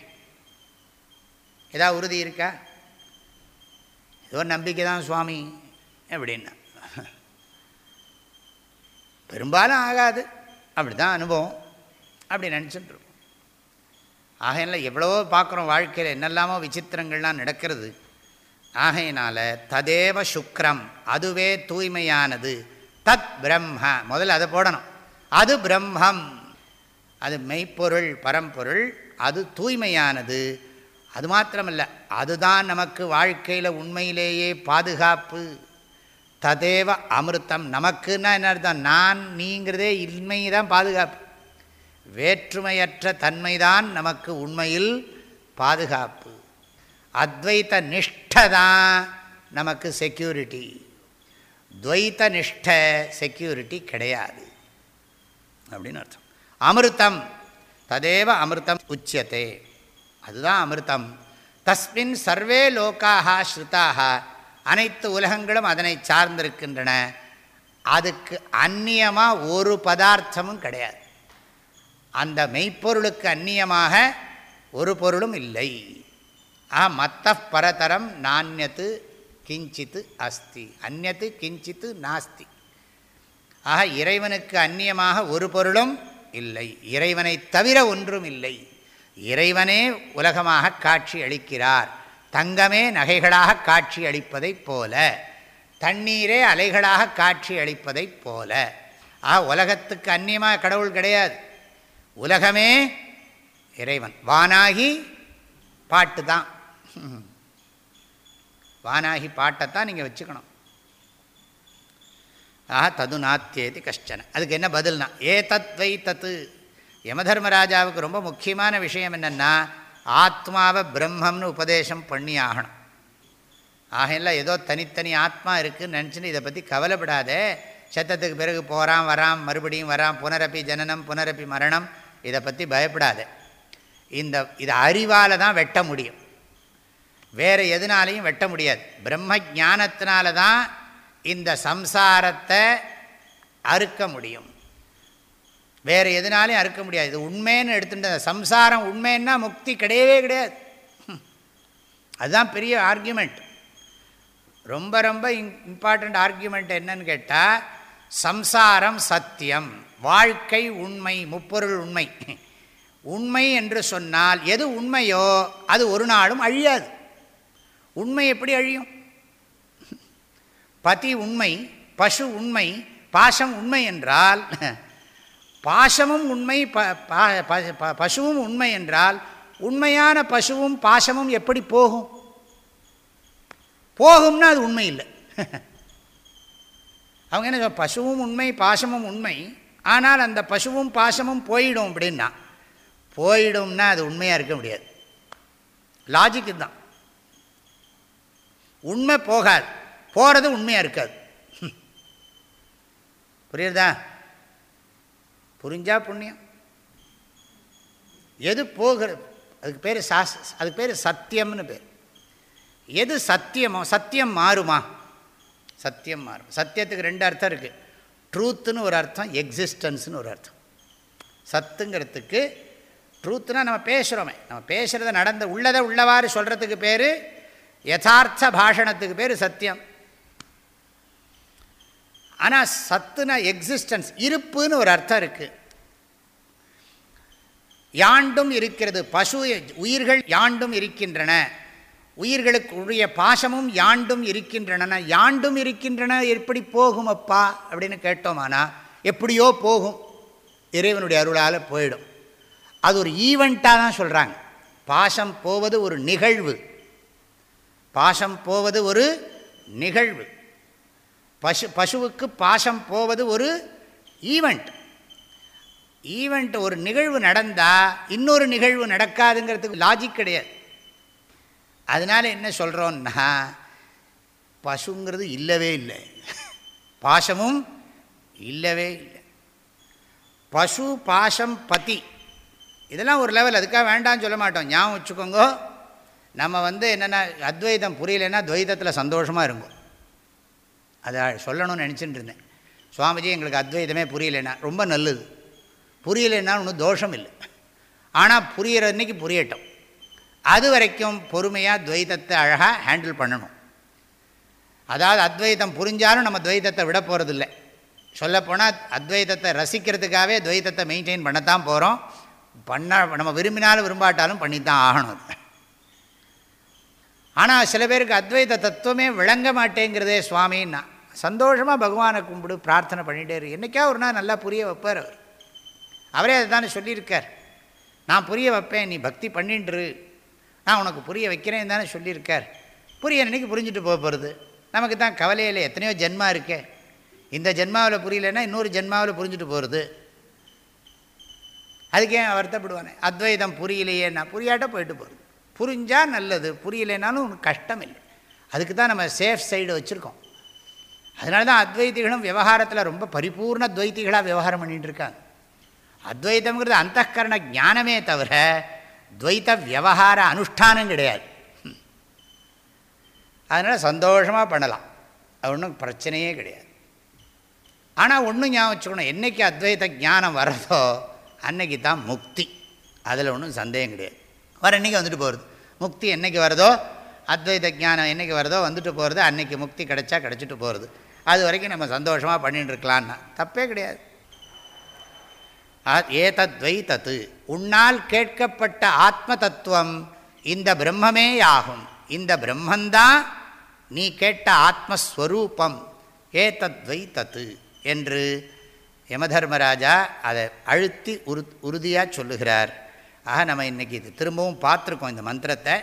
ஏதாவது உறுதி இருக்கா? ஏதோ நம்பிக்கை தான் சுவாமி எப்படின்னா. பெரும்பாலும் ஆகாது. அப்படி தான் அனுபவம். அப்படி நினச்சிட்டு ஆகையினால் எவ்வளவோ பார்க்குறோம் வாழ்க்கையில் என்னெல்லாமோ விசித்திரங்கள்லாம் நடக்கிறது. ஆகையினால் ததேவ சுக்ரம் அதுவே தூய்மையானது. தத் பிரம்ம முதல்ல அதை போடணும். அது பிரம்மம். அது மெய்ப்பொருள் பரம்பொருள் அது தூய்மையானது. அது மாத்திரமல்ல அதுதான் நமக்கு வாழ்க்கையில் உண்மையிலேயே பாதுகாப்பு. ததேவ அமிர்தம் நமக்குன்னா என்ன அர்த்தம்? நான் நீங்கிறதே இன்மை தான் பாதுகாப்பு. வேற்றுமையற்ற தன்மைதான் நமக்கு உண்மையில் பாதுகாப்பு. அத்வைத்த நிஷ்டை தான் நமக்கு செக்யூரிட்டி துவைத்த நிஷ்ட செக்யூரிட்டி கிடையாது. அப்படின்னு அர்த்தம். அமிர்தம். ததேவ அமிர்தம் உச்சியத்தை அதுதான் அமிர்தம். தஸ்மின் சர்வே லோக்காக ஸ்ருதாக அனைத்து உலகங்களும் அதனை சார்ந்திருக்கின்றன. அதுக்கு அந்நியமாக ஒரு பதார்த்தமும் கிடையாது. அந்த மெய்ப்பொருளுக்கு அந்நியமாக ஒரு பொருளும் இல்லை. ஆ மத்த பரதரம் நானியத்து கிஞ்சித்து அஸ்தி. அந்நத்து கிஞ்சித்து நாஸ்தி. ஆக இறைவனுக்கு அந்நியமாக ஒரு பொருளும் இல்லை. இறைவனை தவிர ஒன்றும் இல்லை. இறைவனே உலகமாக காட்சி அளிக்கிறார். தங்கமே நகைகளாக காட்சி அளிப்பதைப் போல தண்ணீரே அலைகளாக காட்சி அளிப்பதைப் போல. ஆ உலகத்துக்கு அந்நியமாக கடவுள் கிடையாது. உலகமே இறைவன். வானாகி பாட்டு தான். வானாகி பாட்டைத்தான் நீங்கள் வச்சுக்கணும். ஆஹா தது நாத்தியேதி கஷ்டன. அதுக்கு என்ன பதில்னா ஏ தத் வை தத்து. யமதர்மராஜாவுக்கு ரொம்ப முக்கியமான விஷயம் என்னென்னா ஆத்மாவை பிரம்மம்னு உபதேசம் பண்ணி ஆகணும். ஆகையெல்லாம் ஏதோ தனித்தனி ஆத்மா இருக்குதுன்னு நினச்சின்னு இதை பற்றி கவலைப்படாதே. சத்தத்துக்கு பிறகு போகிறான் வரான் மறுபடியும் வரான் புனரப்பி ஜனனம் புனரப்பி மரணம் இதை பற்றி பயப்படாதே. இந்த இதை அறிவால் தான் வெட்ட முடியும். வேறு எதுனாலையும் வெட்ட முடியாது. பிரம்ம ஜானத்தினால தான் இந்த சம்சாரத்தை அறுக்க முடியும். வேறு எதுனாலையும் அறுக்க முடியாது. இது உண்மைன்னு எடுத்துட்டு சம்சாரம் உண்மைன்னா முக்தி கிடையவே கிடையாது. அதுதான் பெரிய ஆர்கியூமெண்ட் ரொம்ப ரொம்ப இம்பார்ட்டண்ட் ஆர்கியூமெண்ட் என்னன்னு கேட்டால் சம்சாரம் சத்தியம். வாழ்க்கை உண்மை முப்பொருள் உண்மை. உண்மை என்று சொன்னால் எது உண்மையோ அது ஒரு நாளும் அழியாது. உண்மை எப்படி அழியும்? பதி உண்மை பசு உண்மை பாசம் உண்மை என்றால் பாசமும் உண்மை பசுவும் உண்மை என்றால் உண்மையான பசுவும் பாசமும் எப்படி போகும்? போகும்னா அது உண்மை இல்லை. அவங்க என்ன பசுவும் உண்மை பாசமும் உண்மை ஆனால் அந்த பசுவும் பாசமும் போயிடும் அப்படின்னா போயிடும்னா அது உண்மையாக இருக்க முடியாது. லாஜிக்கு தான் உண்மை போகாது. போகிறது உண்மையாக இருக்காது. புரியுறதா? புரிஞ்சால் புண்ணியம். எது போகிறது? அதுக்கு பேர் சாஸ் அதுக்கு பேர் சத்தியம்னு பேர். எது சத்தியமோ சத்தியம் மாறுமா? சத்தியம் மாறும். சத்தியத்துக்கு ரெண்டு அர்த்தம் இருக்குது ட்ரூத்துன்னு ஒரு அர்த்தம் எக்ஸிஸ்டன்ஸ்னு ஒரு அர்த்தம். சத்துங்கிறதுக்கு ட்ரூத்துனா நம்ம பேசுகிறோமே நம்ம பேசுகிறத நடந்த உள்ளதை உள்ளவாறு சொல்கிறதுக்கு பேர் யதார்த்த பாஷணத்துக்கு பேர் சத்தியம். ஆனால் சத்துனா எக்ஸிஸ்டன்ஸ் இருப்புன்னு ஒரு அர்த்தம் இருக்குது யாண்டும் இருக்கிறது பசு உயிர்கள் யாண்டும் இருக்கின்றன. உயிர்களுக்குரிய பாசமும் யாண்டும் இருக்கின்றன யாண்டும் இருக்கின்றன எப்படி போகும் அப்பா? அப்படின்னு கேட்டோமானா எப்படியோ போகும். இறைவனுடைய அருளால் போயிடும். அது ஒரு ஈவெண்ட்டாக தான் சொல்கிறாங்க பாசம் போவது ஒரு நிகழ்வு. பாசம் போவது ஒரு நிகழ்வு. பசு பசுவுக்கு பாசம் போவது ஒரு ஈவெண்ட். ஈவெண்ட் ஒரு நிகழ்வு நடந்தால் இன்னொரு நிகழ்வு நடக்காதுங்கிறதுக்கு லாஜிக் கிடையாது. அதனால் என்ன சொல்கிறோன்னா பசுங்கிறது இல்லவே இல்லை. பாசமும் இல்லவே இல்லை. பசு பாசம் பதி. இதெல்லாம் ஒரு லெவல் அதுக்காக வேண்டாம்னு சொல்ல மாட்டோம். ஞாபகம் வச்சுக்கோங்க. நம்ம வந்து என்னென்னா அத்வைதம் புரியலைன்னா துவைதத்தில் சந்தோஷமாக இருக்கும் அதை சொல்லணும்னு நினச்சிட்டு இருந்தேன். சுவாமிஜி எங்களுக்கு அத்வைதமே புரியலைன்னா ரொம்ப நல்லது. புரியலைன்னா ஒன்றும் தோஷம் இல்லை. ஆனால் புரிகிற அன்னைக்கு புரியட்டும். அது வரைக்கும் பொறுமையாக துவைதத்தை அழகாக ஹேண்டில் பண்ணணும். அதாவது அத்வைதம் புரிஞ்சாலும் நம்ம துவைதத்தை விட போகிறதில்லை சொல்லப்போனால் அத்வைதத்தை ரசிக்கிறதுக்காகவே துவைதத்தை மெயின்டைன் பண்ணத்தான் போகிறோம் பண்ண நம்ம விரும்பினாலும் விரும்பாட்டாலும் பண்ணித்தான் ஆகணும். ஆனால் சில பேருக்கு அத்வைத தத்துவமே விளங்க மாட்டேங்கிறதே சுவாமின்னா சந்தோஷமாக பகவானை கும்பிடு பிரார்த்தனை பண்ணிகிட்டே இரு. என்றைக்கா ஒரு நாள் நல்லா புரிய வைப்பார் அவர். அவரே அதை தானே சொல்லியிருக்கார். நான் புரிய வைப்பேன் நீ பக்தி பண்ணிட்டுரு நான் உனக்கு புரிய வைக்கிறேன் தானே சொல்லியிருக்கார். புரிய அன்றைக்கி புரிஞ்சுட்டு போக போகிறது நமக்கு தான் கவலையில் எத்தனையோ ஜென்மா இருக்கே. இந்த ஜென்மாவில் புரியலன்னா இன்னொரு ஜென்மாவில் புரிஞ்சுட்டு போகிறது அதுக்கே வருத்தப்படுவானே? அத்வைதம் புரியலையே நான் புரியாட்ட போயிட்டு போகிறது புரிஞ்சால் நல்லது புரியலைனாலும் கஷ்டம் இல்லை. அதுக்கு தான் நம்ம சேஃப் சைடு வச்சுருக்கோம். அதனால தான் அத்வைத்திகளும் விவகாரத்தில் ரொம்ப பரிபூர்ண துவைத்திகளாக விவகாரம் பண்ணிகிட்டு அத்வைத்தம்ங்கிறது அத்வைதம்ங்கிறது அந்தகரண ஞானமே தவிர துவைத்த விவகார அனுஷ்டானம் கிடையாது. அதனால் சந்தோஷமாக பண்ணலாம். அது ஒன்றும் பிரச்சனையே கிடையாது. ஆனால் ஒன்றும் ஞாபகம் வச்சுக்கணும். என்றைக்கு அத்வைத ஞானம் வர்றதோ அன்னைக்கு தான் முக்தி. அதில் ஒன்றும் சந்தேகம் கிடையாது. வர அன்றைக்கி வந்துட்டு போகிறது முக்தி என்றைக்கு வருதோ அத்வைத ஞானம் என்றைக்கு வருதோ வந்துட்டு போகிறது அன்றைக்கி முக்தி கிடைச்சா கிடச்சிட்டு போகிறது அது வரைக்கும் நம்ம சந்தோஷமாக பண்ணிட்டு இருக்கலான்னா தப்பே கிடையாது. ஏதத்வை தத்து. உன்னால் கேட்கப்பட்ட ஆத்ம தத்துவம் இந்த பிரம்மமே ஆகும் இந்த பிரம்மந்தான் நீ கேட்ட ஆத்மஸ்வரூபம். ஏதத்வை தத்து என்று யமதர்மராஜா அதை அழுத்தி உரு உறுதியாக சொல்லுகிறார். ஆக நம்ம இன்றைக்கி இது திரும்பவும் பார்த்துருக்கோம் இந்த மந்திரத்தை.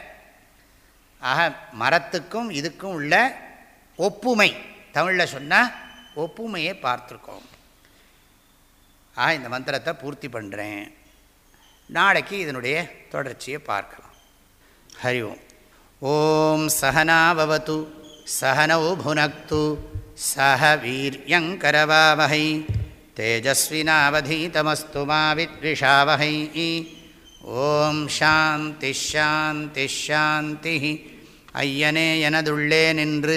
ஆக மரத்துக்கும் இதுக்கும் உள்ள ஒப்புமை. தமிழில் சொன்னால் ஒப்புமையை பார்த்துருக்கோம். ஆக இந்த மந்திரத்தை பூர்த்தி பண்ணுறேன் நாளைக்கு இதனுடைய தொடர்ச்சியை பார்க்கலாம். ஹரி ஓம். ஓம் சகனாபவத்து சகனௌ புனக்து சஹ வீரியங்கரவாவகை தேஜஸ்வினாவதீதமஸ்து மாவித்விஷாவகை ஓம் சாந்தி ஷாந்தி ஷாந்தி ஐயனே எனதுள்ளே நின்று